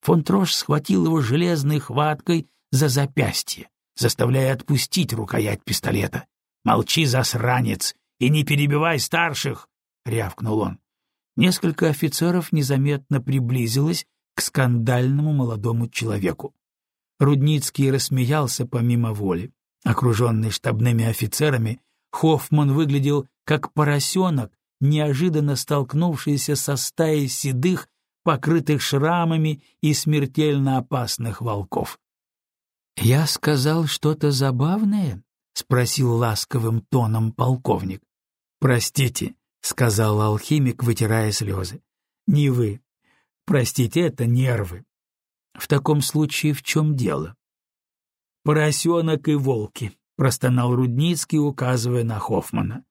Фон Трош схватил его железной хваткой за запястье, заставляя отпустить рукоять пистолета. «Молчи, засранец, и не перебивай старших!» — рявкнул он. Несколько офицеров незаметно приблизилось к скандальному молодому человеку. Рудницкий рассмеялся помимо воли. Окруженный штабными офицерами, Хоффман выглядел как поросенок, неожиданно столкнувшийся со стаей седых, покрытых шрамами и смертельно опасных волков. «Я сказал что-то забавное?» — спросил ласковым тоном полковник. «Простите», — сказал алхимик, вытирая слезы. «Не вы. Простите, это нервы». «В таком случае в чем дело?» «Поросенок и волки», — простонал Рудницкий, указывая на Хоффмана.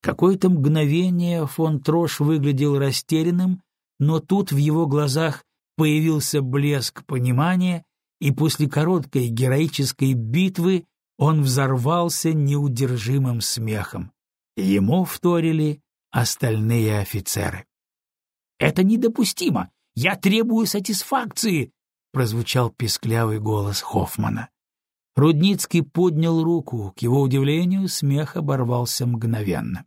Какое-то мгновение фон Трош выглядел растерянным, но тут в его глазах появился блеск понимания, и после короткой героической битвы он взорвался неудержимым смехом. Ему вторили остальные офицеры. «Это недопустимо! Я требую сатисфакции!» — прозвучал песклявый голос Хоффмана. Рудницкий поднял руку, к его удивлению, смех оборвался мгновенно.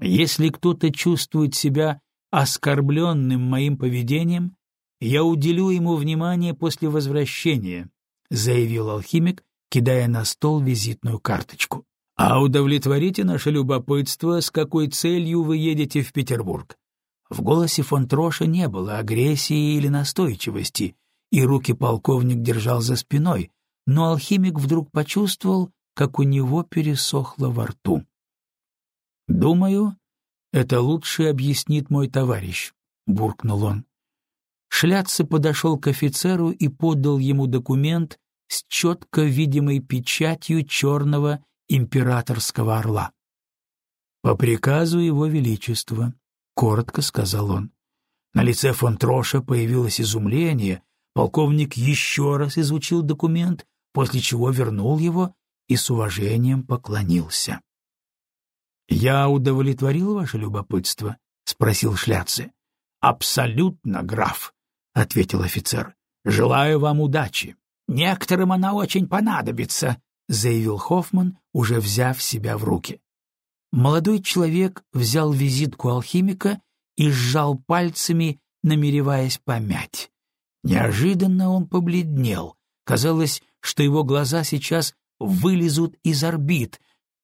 Если кто-то чувствует себя оскорбленным моим поведением, я уделю ему внимание после возвращения, заявил алхимик, кидая на стол визитную карточку. А удовлетворите наше любопытство, с какой целью вы едете в Петербург. В голосе фон Троша не было агрессии или настойчивости, и руки полковник держал за спиной, но алхимик вдруг почувствовал, как у него пересохло во рту. «Думаю, это лучше объяснит мой товарищ», — буркнул он. Шляцци подошел к офицеру и подал ему документ с четко видимой печатью черного императорского орла. «По приказу его величества», — коротко сказал он. На лице фон Троша появилось изумление, полковник еще раз изучил документ, после чего вернул его и с уважением поклонился. «Я удовлетворил ваше любопытство?» — спросил Шляцци. «Абсолютно, граф», — ответил офицер. «Желаю вам удачи». «Некоторым она очень понадобится», — заявил Хоффман, уже взяв себя в руки. Молодой человек взял визитку алхимика и сжал пальцами, намереваясь помять. Неожиданно он побледнел. Казалось, что его глаза сейчас вылезут из орбит,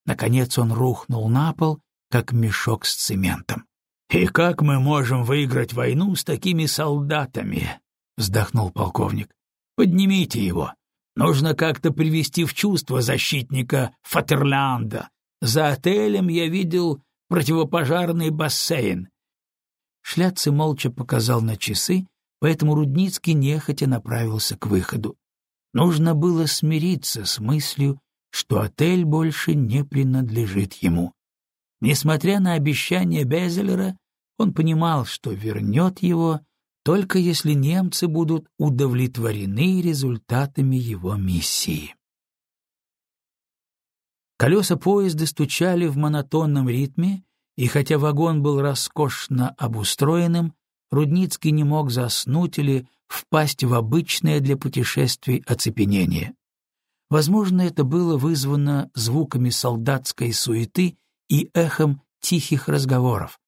Наконец он рухнул на пол, как мешок с цементом. «И как мы можем выиграть войну с такими солдатами?» — вздохнул полковник. «Поднимите его. Нужно как-то привести в чувство защитника Фатерланда. За отелем я видел противопожарный бассейн». Шляцци молча показал на часы, поэтому Рудницкий нехотя направился к выходу. Нужно было смириться с мыслью, что отель больше не принадлежит ему. Несмотря на обещание Безелера, он понимал, что вернет его только если немцы будут удовлетворены результатами его миссии. Колеса поезда стучали в монотонном ритме, и хотя вагон был роскошно обустроенным, Рудницкий не мог заснуть или впасть в обычное для путешествий оцепенение. Возможно, это было вызвано звуками солдатской суеты и эхом тихих разговоров.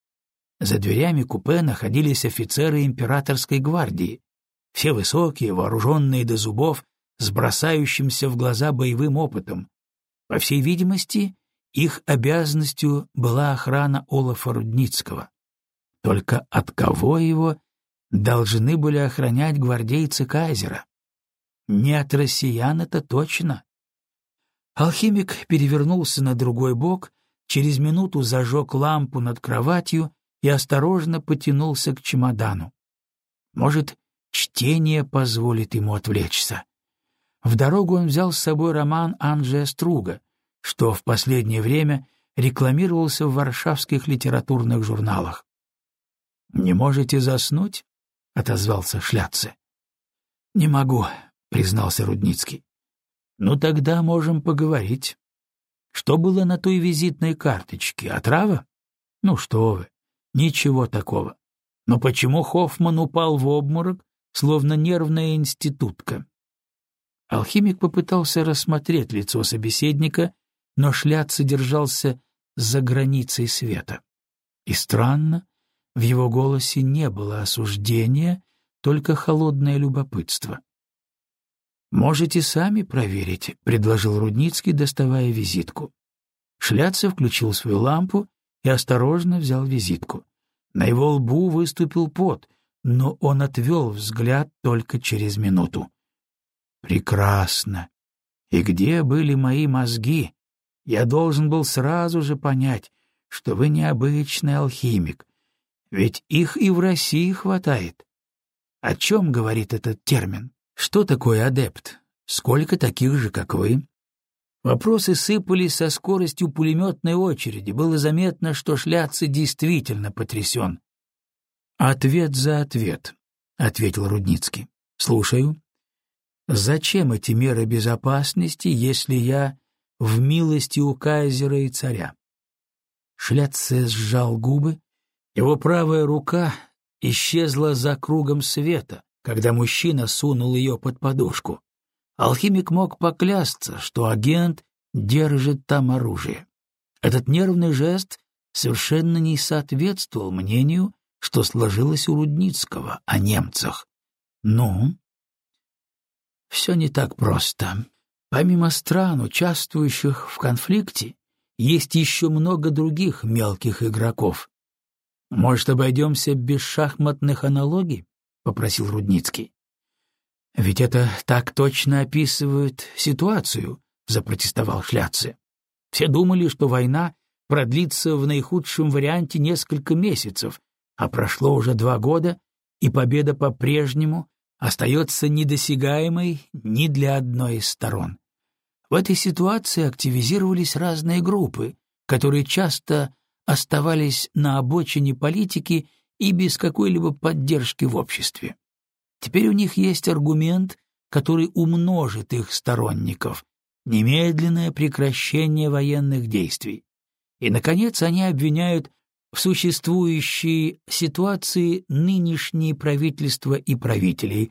За дверями купе находились офицеры императорской гвардии, все высокие, вооруженные до зубов, с бросающимся в глаза боевым опытом. По всей видимости, их обязанностью была охрана Олафа Рудницкого. Только от кого его должны были охранять гвардейцы кайзера. Не от россиян это точно. Алхимик перевернулся на другой бок, через минуту зажег лампу над кроватью и осторожно потянулся к чемодану. Может, чтение позволит ему отвлечься. В дорогу он взял с собой роман Анджея Струга, что в последнее время рекламировался в варшавских литературных журналах. «Не можете заснуть?» — отозвался Шляцце. «Не могу», — признался Рудницкий. «Ну тогда можем поговорить. Что было на той визитной карточке? Отрава? Ну что вы, ничего такого. Но почему Хоффман упал в обморок, словно нервная институтка?» Алхимик попытался рассмотреть лицо собеседника, но Шляц содержался за границей света. И странно, в его голосе не было осуждения, только холодное любопытство. «Можете сами проверить», — предложил Рудницкий, доставая визитку. Шляцев включил свою лампу и осторожно взял визитку. На его лбу выступил пот, но он отвел взгляд только через минуту. «Прекрасно! И где были мои мозги? Я должен был сразу же понять, что вы необычный алхимик, ведь их и в России хватает. О чем говорит этот термин? Что такое адепт? Сколько таких же, как вы? Вопросы сыпались со скоростью пулеметной очереди. Было заметно, что Шляцци действительно потрясен. «Ответ за ответ», — ответил Рудницкий. «Слушаю. Зачем эти меры безопасности, если я в милости у кайзера и царя?» Шляцце сжал губы. Его правая рука исчезла за кругом света, когда мужчина сунул ее под подушку. Алхимик мог поклясться, что агент держит там оружие. Этот нервный жест совершенно не соответствовал мнению, что сложилось у Рудницкого о немцах. Ну? Все не так просто. Помимо стран, участвующих в конфликте, есть еще много других мелких игроков. Может, обойдемся без шахматных аналогий? попросил Рудницкий. Ведь это так точно описывает ситуацию, запротестовал Шляцце. Все думали, что война продлится в наихудшем варианте несколько месяцев, а прошло уже два года, и победа по-прежнему остается недосягаемой ни для одной из сторон. В этой ситуации активизировались разные группы, которые часто оставались на обочине политики и без какой-либо поддержки в обществе. Теперь у них есть аргумент, который умножит их сторонников — немедленное прекращение военных действий. И, наконец, они обвиняют в существующей ситуации нынешние правительства и правителей,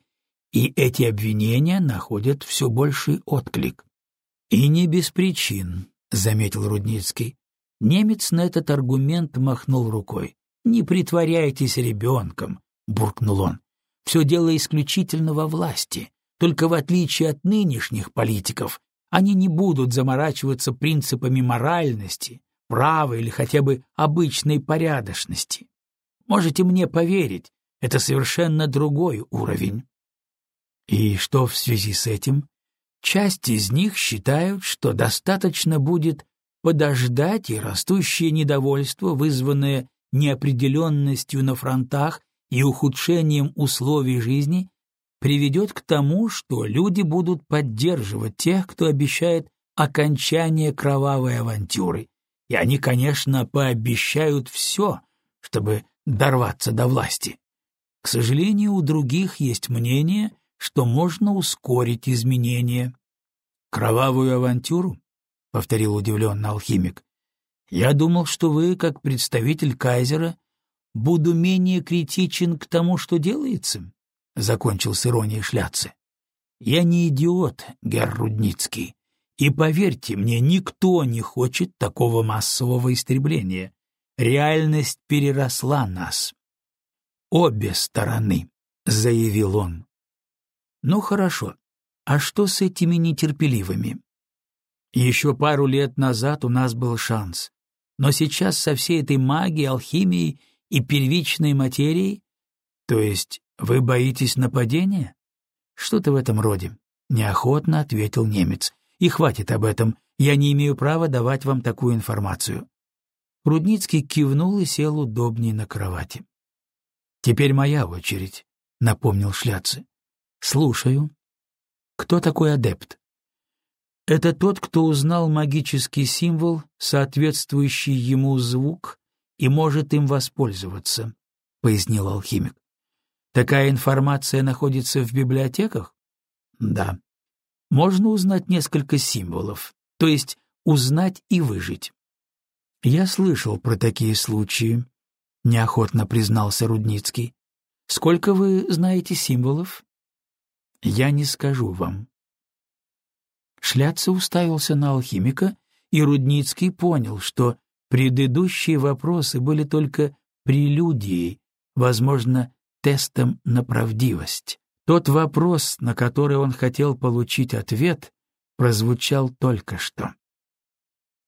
и эти обвинения находят все больший отклик. «И не без причин», — заметил Рудницкий. Немец на этот аргумент махнул рукой. «Не притворяйтесь ребенком», — буркнул он. «Все дело исключительно во власти. Только в отличие от нынешних политиков, они не будут заморачиваться принципами моральности, права или хотя бы обычной порядочности. Можете мне поверить, это совершенно другой уровень». И что в связи с этим? Часть из них считают, что достаточно будет подождать и растущее недовольство, вызванное неопределенностью на фронтах и ухудшением условий жизни приведет к тому, что люди будут поддерживать тех, кто обещает окончание кровавой авантюры. И они, конечно, пообещают все, чтобы дорваться до власти. К сожалению, у других есть мнение, что можно ускорить изменения. «Кровавую авантюру?» — повторил удивленно алхимик. Я думал, что вы, как представитель кайзера, буду менее критичен к тому, что делается, — закончил с иронией Шляцце. Я не идиот, Герр Рудницкий, и, поверьте мне, никто не хочет такого массового истребления. Реальность переросла нас. Обе стороны, — заявил он. Ну хорошо, а что с этими нетерпеливыми? Еще пару лет назад у нас был шанс. Но сейчас со всей этой магией, алхимией и первичной материей, то есть Вы боитесь нападения? Что-то в этом роде, неохотно ответил немец. И хватит об этом, я не имею права давать вам такую информацию. Рудницкий кивнул и сел удобнее на кровати. Теперь моя очередь, напомнил Шляци. Слушаю. Кто такой адепт? Это тот, кто узнал магический символ, соответствующий ему звук, и может им воспользоваться, пояснил алхимик. Такая информация находится в библиотеках? Да. Можно узнать несколько символов, то есть узнать и выжить. Я слышал про такие случаи, неохотно признался Рудницкий. Сколько вы знаете символов? Я не скажу вам. Шляться уставился на алхимика, и Рудницкий понял, что предыдущие вопросы были только прелюдией, возможно, тестом на правдивость. Тот вопрос, на который он хотел получить ответ, прозвучал только что.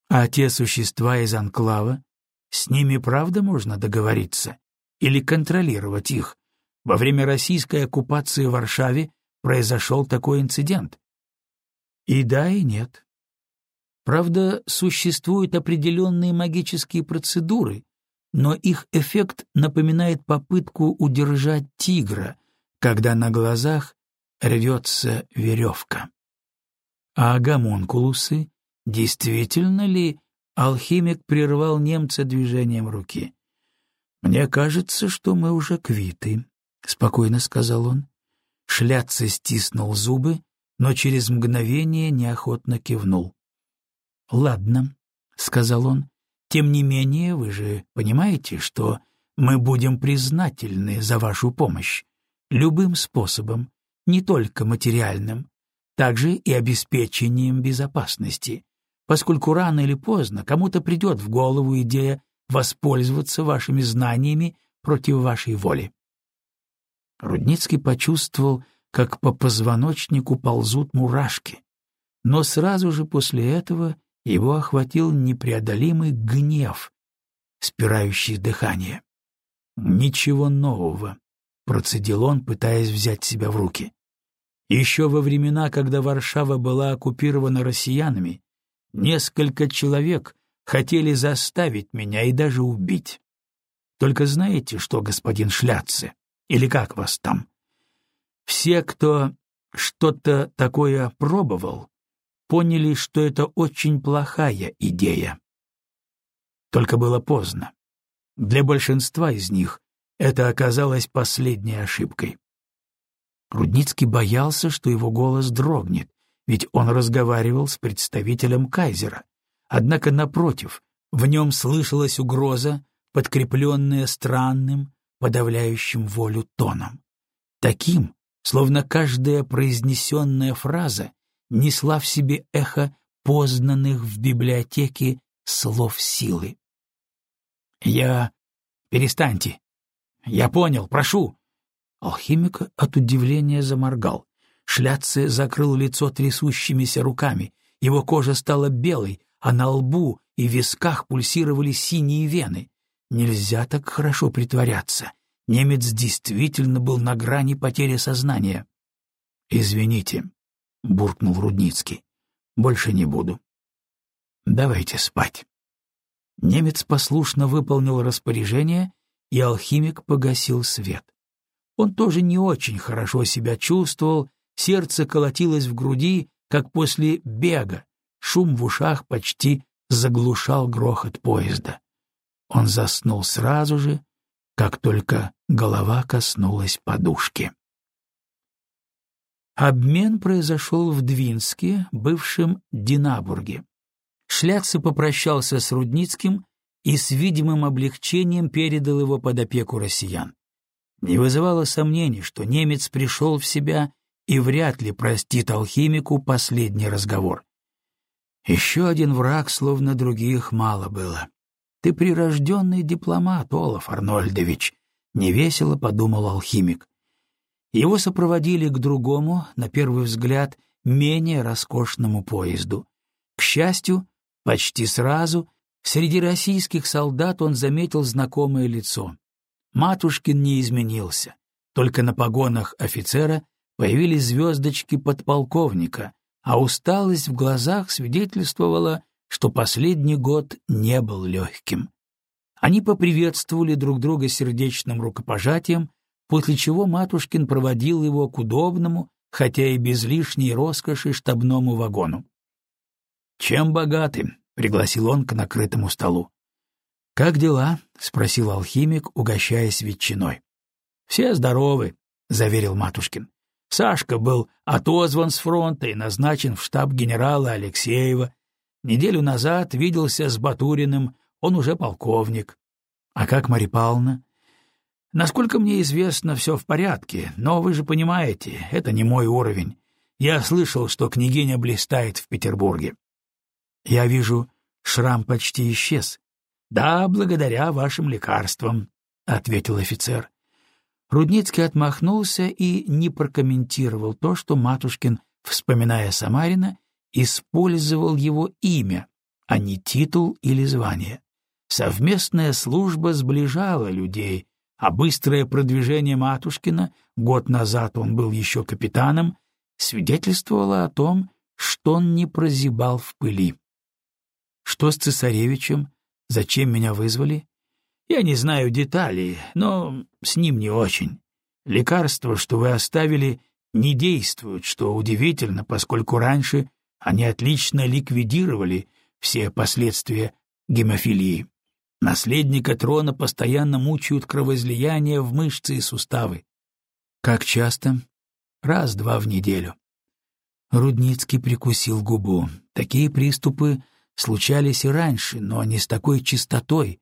А те существа из анклава, с ними правда можно договориться или контролировать их? Во время российской оккупации в Варшаве произошел такой инцидент. И да, и нет. Правда, существуют определенные магические процедуры, но их эффект напоминает попытку удержать тигра, когда на глазах рвется веревка. А гомункулусы, действительно ли алхимик прервал немца движением руки? «Мне кажется, что мы уже квиты», — спокойно сказал он. Шляться стиснул зубы, но через мгновение неохотно кивнул. «Ладно», — сказал он, тем не менее, вы же понимаете, что мы будем признательны за вашу помощь любым способом, не только материальным, также и обеспечением безопасности, поскольку рано или поздно кому-то придет в голову идея воспользоваться вашими знаниями против вашей воли. Рудницкий почувствовал, как по позвоночнику ползут мурашки, но сразу же после этого его охватил непреодолимый гнев, спирающий дыхание. «Ничего нового», — процедил он, пытаясь взять себя в руки. «Еще во времена, когда Варшава была оккупирована россиянами, несколько человек хотели заставить меня и даже убить. Только знаете что, господин Шляцце, или как вас там? Все, кто что-то такое пробовал, поняли, что это очень плохая идея. Только было поздно. Для большинства из них это оказалось последней ошибкой. Рудницкий боялся, что его голос дрогнет, ведь он разговаривал с представителем кайзера. Однако, напротив, в нем слышалась угроза, подкрепленная странным, подавляющим волю тоном. Таким, словно каждая произнесенная фраза несла в себе эхо познанных в библиотеке слов силы. «Я... Перестаньте! Я понял, прошу!» Алхимик от удивления заморгал. Шляцце закрыл лицо трясущимися руками. Его кожа стала белой, а на лбу и висках пульсировали синие вены. Нельзя так хорошо притворяться. Немец действительно был на грани потери сознания. «Извините», — буркнул Рудницкий. «Больше не буду. Давайте спать». Немец послушно выполнил распоряжение, и алхимик погасил свет. Он тоже не очень хорошо себя чувствовал, сердце колотилось в груди, как после бега, шум в ушах почти заглушал грохот поезда. Он заснул сразу же, как только голова коснулась подушки. Обмен произошел в Двинске, бывшем Динабурге. Шляцци попрощался с Рудницким и с видимым облегчением передал его под опеку россиян. Не вызывало сомнений, что немец пришел в себя и вряд ли простит алхимику последний разговор. Еще один враг, словно других, мало было. Ты прирожденный дипломат, Олаф Арнольдович, — невесело подумал алхимик. Его сопроводили к другому, на первый взгляд, менее роскошному поезду. К счастью, почти сразу среди российских солдат он заметил знакомое лицо. Матушкин не изменился. только на погонах офицера появились звездочки подполковника, а усталость в глазах свидетельствовала, что последний год не был легким. Они поприветствовали друг друга сердечным рукопожатием, после чего Матушкин проводил его к удобному, хотя и без лишней роскоши, штабному вагону. «Чем богаты?» — пригласил он к накрытому столу. «Как дела?» — спросил алхимик, угощаясь ветчиной. «Все здоровы», — заверил Матушкин. «Сашка был отозван с фронта и назначен в штаб генерала Алексеева. Неделю назад виделся с Батуриным, он уже полковник. А как Марья Павловна? Насколько мне известно, все в порядке, но вы же понимаете, это не мой уровень. Я слышал, что княгиня блистает в Петербурге. Я вижу, шрам почти исчез. Да, благодаря вашим лекарствам, ответил офицер. Рудницкий отмахнулся и не прокомментировал то, что Матушкин, вспоминая Самарина, использовал его имя, а не титул или звание. Совместная служба сближала людей, а быстрое продвижение Матушкина, год назад он был еще капитаном, свидетельствовало о том, что он не прозябал в пыли. Что с цесаревичем? Зачем меня вызвали? Я не знаю деталей, но с ним не очень. Лекарства, что вы оставили, не действуют, что удивительно, поскольку раньше они отлично ликвидировали все последствия гемофилии. Наследника трона постоянно мучают кровоизлияния в мышцы и суставы. Как часто? Раз-два в неделю. Рудницкий прикусил губу. Такие приступы случались и раньше, но не с такой чистотой,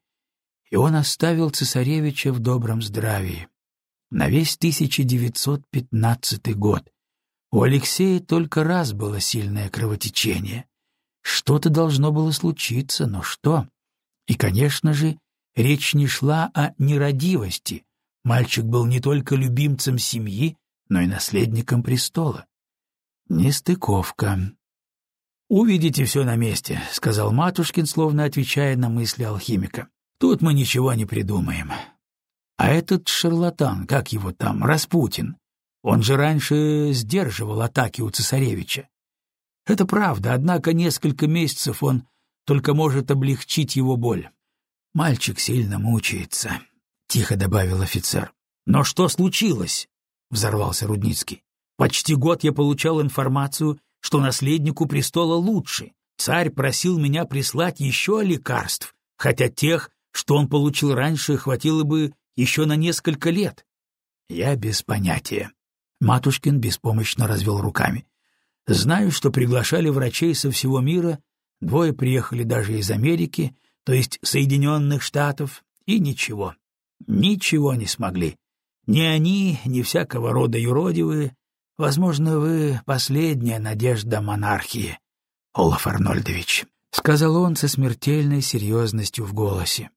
и он оставил цесаревича в добром здравии. На весь 1915 год у Алексея только раз было сильное кровотечение. Что-то должно было случиться, но что? И, конечно же, речь не шла о нерадивости. Мальчик был не только любимцем семьи, но и наследником престола. Нестыковка. «Увидите все на месте», — сказал Матушкин, словно отвечая на мысли алхимика. «Тут мы ничего не придумаем. А этот шарлатан, как его там, Распутин, он же раньше сдерживал атаки у цесаревича. Это правда, однако несколько месяцев он только может облегчить его боль. Мальчик сильно мучается, — тихо добавил офицер. — Но что случилось? — взорвался Рудницкий. — Почти год я получал информацию, что наследнику престола лучше. Царь просил меня прислать еще лекарств, хотя тех, что он получил раньше, хватило бы еще на несколько лет. Я без понятия. Матушкин беспомощно развел руками. Знаю, что приглашали врачей со всего мира, Двое приехали даже из Америки, то есть Соединенных Штатов, и ничего. Ничего не смогли. Ни они, ни всякого рода юродивые. Возможно, вы последняя надежда монархии, Олаф Арнольдович, — сказал он со смертельной серьезностью в голосе.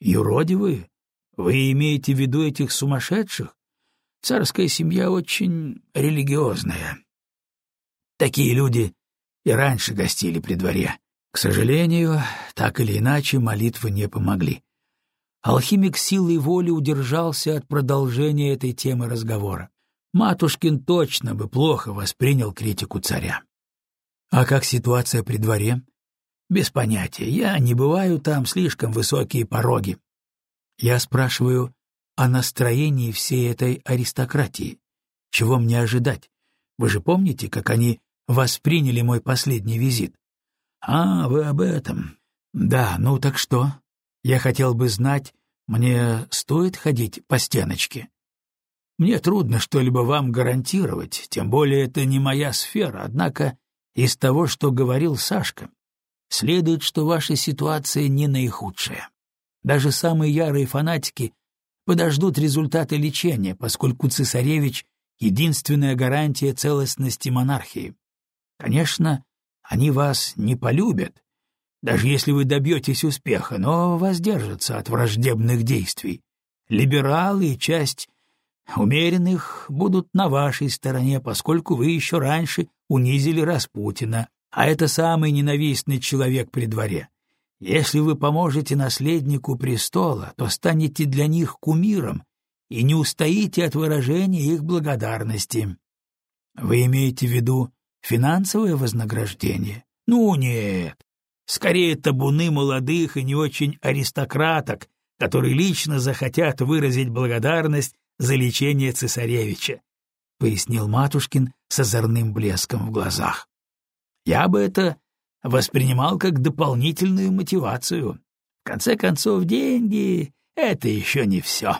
Юродивые? Вы имеете в виду этих сумасшедших? Царская семья очень религиозная. Такие люди и раньше гостили при дворе. К сожалению, так или иначе молитвы не помогли. Алхимик силой воли удержался от продолжения этой темы разговора. Матушкин точно бы плохо воспринял критику царя. А как ситуация при дворе? Без понятия. Я не бываю там, слишком высокие пороги. Я спрашиваю о настроении всей этой аристократии. Чего мне ожидать? Вы же помните, как они восприняли мой последний визит. А, вы об этом. Да, ну так что? Я хотел бы знать, мне стоит ходить по стеночке? Мне трудно что-либо вам гарантировать, тем более это не моя сфера, однако из того, что говорил Сашка, следует, что ваша ситуация не наихудшая. Даже самые ярые фанатики подождут результаты лечения, поскольку цесаревич — единственная гарантия целостности монархии. Конечно, они вас не полюбят, даже если вы добьетесь успеха, но воздержатся от враждебных действий. Либералы и часть умеренных будут на вашей стороне, поскольку вы еще раньше унизили Распутина, а это самый ненавистный человек при дворе. Если вы поможете наследнику престола, то станете для них кумиром, и не устоите от выражения их благодарности. Вы имеете в виду финансовое вознаграждение? Ну нет, скорее табуны молодых и не очень аристократок, которые лично захотят выразить благодарность за лечение цесаревича, — пояснил Матушкин с озорным блеском в глазах. Я бы это воспринимал как дополнительную мотивацию. В конце концов, деньги — это еще не все.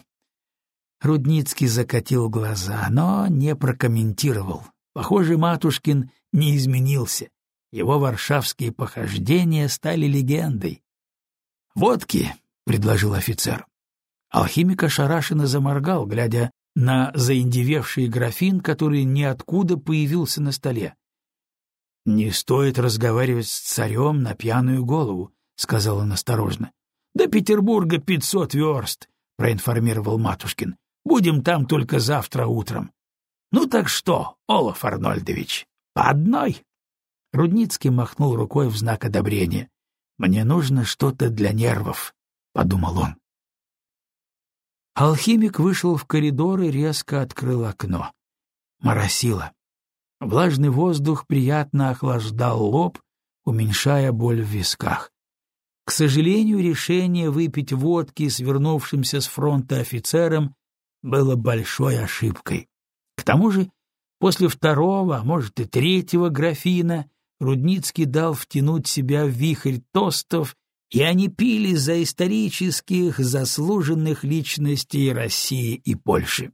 Рудницкий закатил глаза, но не прокомментировал. Похоже, Матушкин не изменился. Его варшавские похождения стали легендой. «Водки», — предложил офицер. Алхимик ошарашенно заморгал, глядя на заиндевевший графин, который ниоткуда появился на столе. — Не стоит разговаривать с царем на пьяную голову, — сказал он осторожно. — До Петербурга пятьсот верст, — проинформировал Матушкин. — Будем там только завтра утром. — Ну так что, Олаф Арнольдович, по одной? Рудницкий махнул рукой в знак одобрения. — Мне нужно что-то для нервов, — подумал он. Алхимик вышел в коридор и резко открыл окно. Моросило. Влажный воздух приятно охлаждал лоб, уменьшая боль в висках. К сожалению, решение выпить водки с вернувшимся с фронта офицером было большой ошибкой. К тому же, после второго, а может и третьего графина, Рудницкий дал втянуть себя в вихрь тостов, и они пили за исторических, заслуженных личностей России и Польши.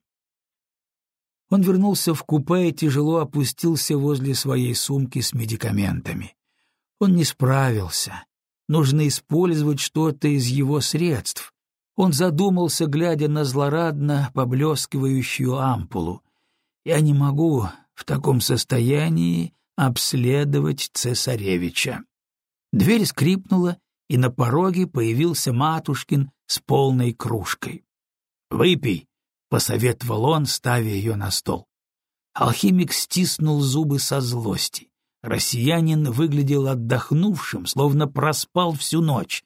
Он вернулся в купе и тяжело опустился возле своей сумки с медикаментами. Он не справился. Нужно использовать что-то из его средств. Он задумался, глядя на злорадно поблескивающую ампулу. «Я не могу в таком состоянии обследовать цесаревича». Дверь скрипнула, и на пороге появился Матушкин с полной кружкой. «Выпей», — посоветовал он, ставя ее на стол. Алхимик стиснул зубы со злости. Россиянин выглядел отдохнувшим, словно проспал всю ночь.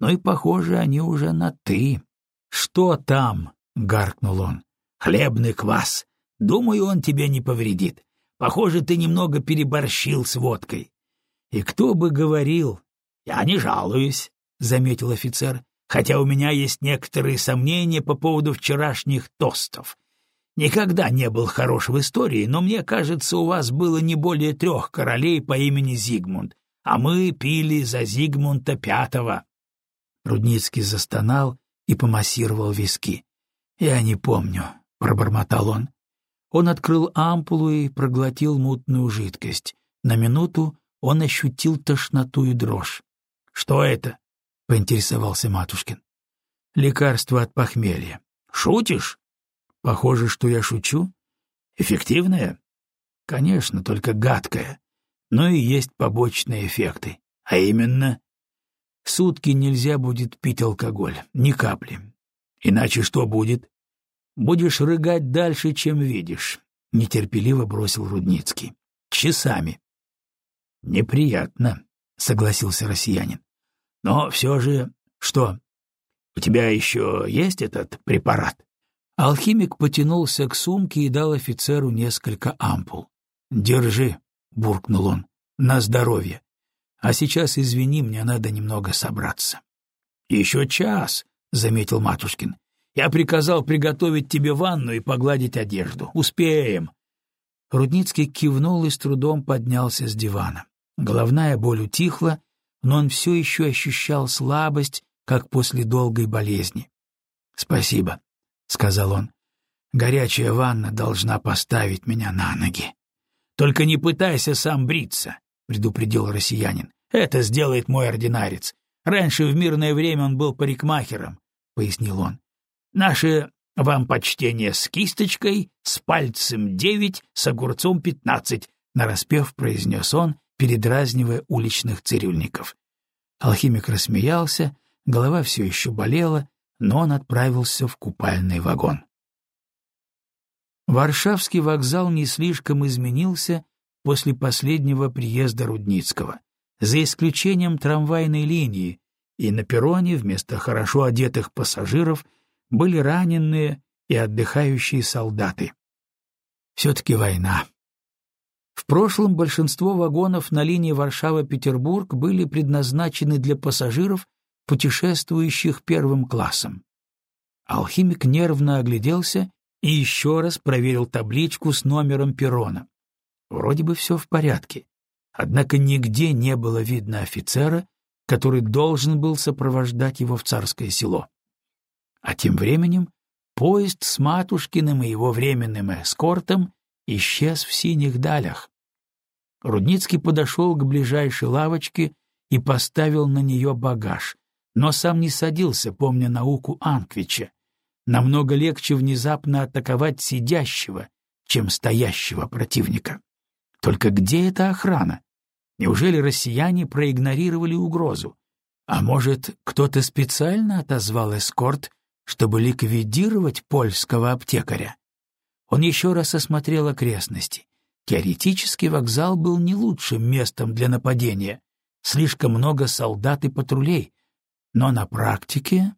Но и, похоже, они уже на «ты». «Что там?» — гаркнул он. «Хлебный квас. Думаю, он тебе не повредит. Похоже, ты немного переборщил с водкой». «И кто бы говорил?» «Я не жалуюсь», — заметил офицер хотя у меня есть некоторые сомнения по поводу вчерашних тостов. Никогда не был хорош в истории, но мне кажется, у вас было не более трех королей по имени Зигмунд, а мы пили за Зигмунда Пятого». Рудницкий застонал и помассировал виски. «Я не помню», — пробормотал он. Он открыл ампулу и проглотил мутную жидкость. На минуту он ощутил тошноту и дрожь. «Что это?» — поинтересовался Матушкин. «Лекарство от похмелья». «Шутишь?» «Похоже, что я шучу. Эффективное?» «Конечно, только гадкое. Но и есть побочные эффекты. А именно...» «Сутки нельзя будет пить алкоголь, ни капли. Иначе что будет?» «Будешь рыгать дальше, чем видишь», — нетерпеливо бросил Рудницкий. «Часами». «Неприятно», — согласился россиянин. Но все же... Что? У тебя еще есть этот препарат? Алхимик потянулся к сумке и дал офицеру несколько ампул. «Держи», — буркнул он, — «на здоровье. А сейчас, извини, мне надо немного собраться». «Еще час», — заметил Матушкин. «Я приказал приготовить тебе ванну и погладить одежду. Успеем». Рудницкий кивнул и с трудом поднялся с дивана. Головная боль утихла, но он все еще ощущал слабость, как после долгой болезни. «Спасибо», — сказал он. «Горячая ванна должна поставить меня на ноги». «Только не пытайся сам бриться», — предупредил россиянин. «Это сделает мой ординарец. Раньше в мирное время он был парикмахером», — пояснил он. «Наше вам почтение с кисточкой, с пальцем девять, с огурцом пятнадцать», — нараспев произнес он передразнивая уличных цирюльников. Алхимик рассмеялся, голова все еще болела, но он отправился в купальный вагон. Варшавский вокзал не слишком изменился после последнего приезда Рудницкого, за исключением трамвайной линии, и на перроне вместо хорошо одетых пассажиров были раненые и отдыхающие солдаты. Все-таки война. В прошлом большинство вагонов на линии Варшава-Петербург были предназначены для пассажиров, путешествующих первым классом. Алхимик нервно огляделся и еще раз проверил табличку с номером перрона. Вроде бы все в порядке, однако нигде не было видно офицера, который должен был сопровождать его в царское село. А тем временем поезд с Матушкиным и его временным эскортом исчез в синих далях. Рудницкий подошел к ближайшей лавочке и поставил на нее багаж, но сам не садился, помня науку Анквича. Намного легче внезапно атаковать сидящего, чем стоящего противника. Только где эта охрана? Неужели россияне проигнорировали угрозу? А может, кто-то специально отозвал эскорт, чтобы ликвидировать польского аптекаря? Он еще раз осмотрел окрестности. Теоретически вокзал был не лучшим местом для нападения. Слишком много солдат и патрулей. Но на практике...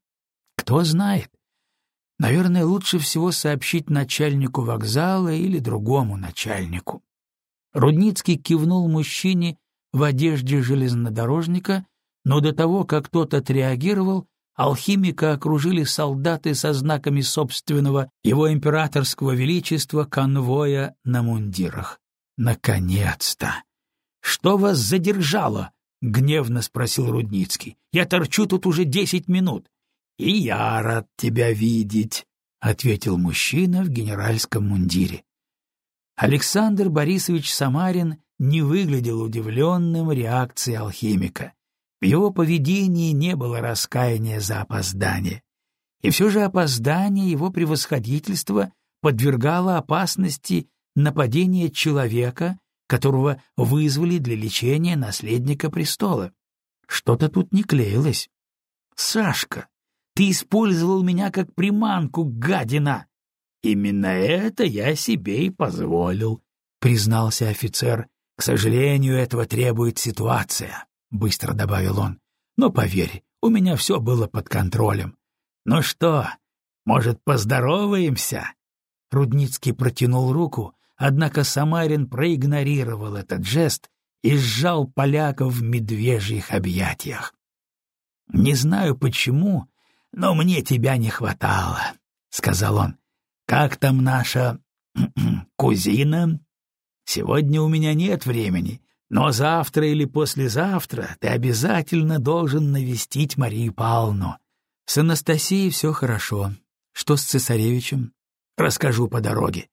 Кто знает. Наверное, лучше всего сообщить начальнику вокзала или другому начальнику. Рудницкий кивнул мужчине в одежде железнодорожника, но до того, как тот отреагировал, алхимика окружили солдаты со знаками собственного его императорского величества конвоя на мундирах. Наконец-то! Что вас задержало? гневно спросил Рудницкий. Я торчу тут уже десять минут. И я рад тебя видеть, ответил мужчина в генеральском мундире. Александр Борисович Самарин не выглядел удивленным реакцией алхимика. В его поведении не было раскаяния за опоздание. И все же опоздание его превосходительства подвергало опасности нападения человека, которого вызвали для лечения наследника престола. Что-то тут не клеилось. «Сашка, ты использовал меня как приманку, гадина!» «Именно это я себе и позволил», — признался офицер. «К сожалению, этого требует ситуация», — быстро добавил он. «Но поверь, у меня все было под контролем. Ну что, может, поздороваемся?» Рудницкий протянул руку, однако Самарин проигнорировал этот жест и сжал поляка в медвежьих объятиях. «Не знаю почему, но мне тебя не хватало», — сказал он. «Как там наша кузина?» Сегодня у меня нет времени, но завтра или послезавтра ты обязательно должен навестить Марию Павловну. С Анастасией все хорошо. Что с цесаревичем? Расскажу по дороге.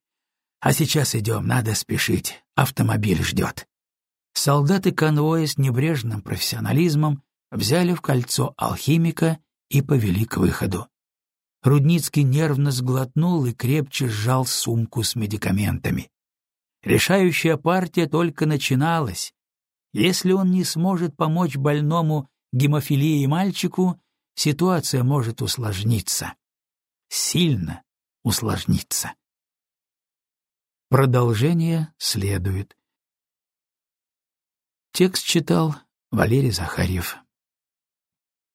А сейчас идем, надо спешить, автомобиль ждет. Солдаты конвоя с небрежным профессионализмом взяли в кольцо алхимика и повели к выходу. Рудницкий нервно сглотнул и крепче сжал сумку с медикаментами. Решающая партия только начиналась. Если он не сможет помочь больному гемофилии мальчику, ситуация может усложниться. Сильно усложниться. Продолжение следует. Текст читал Валерий Захарьев.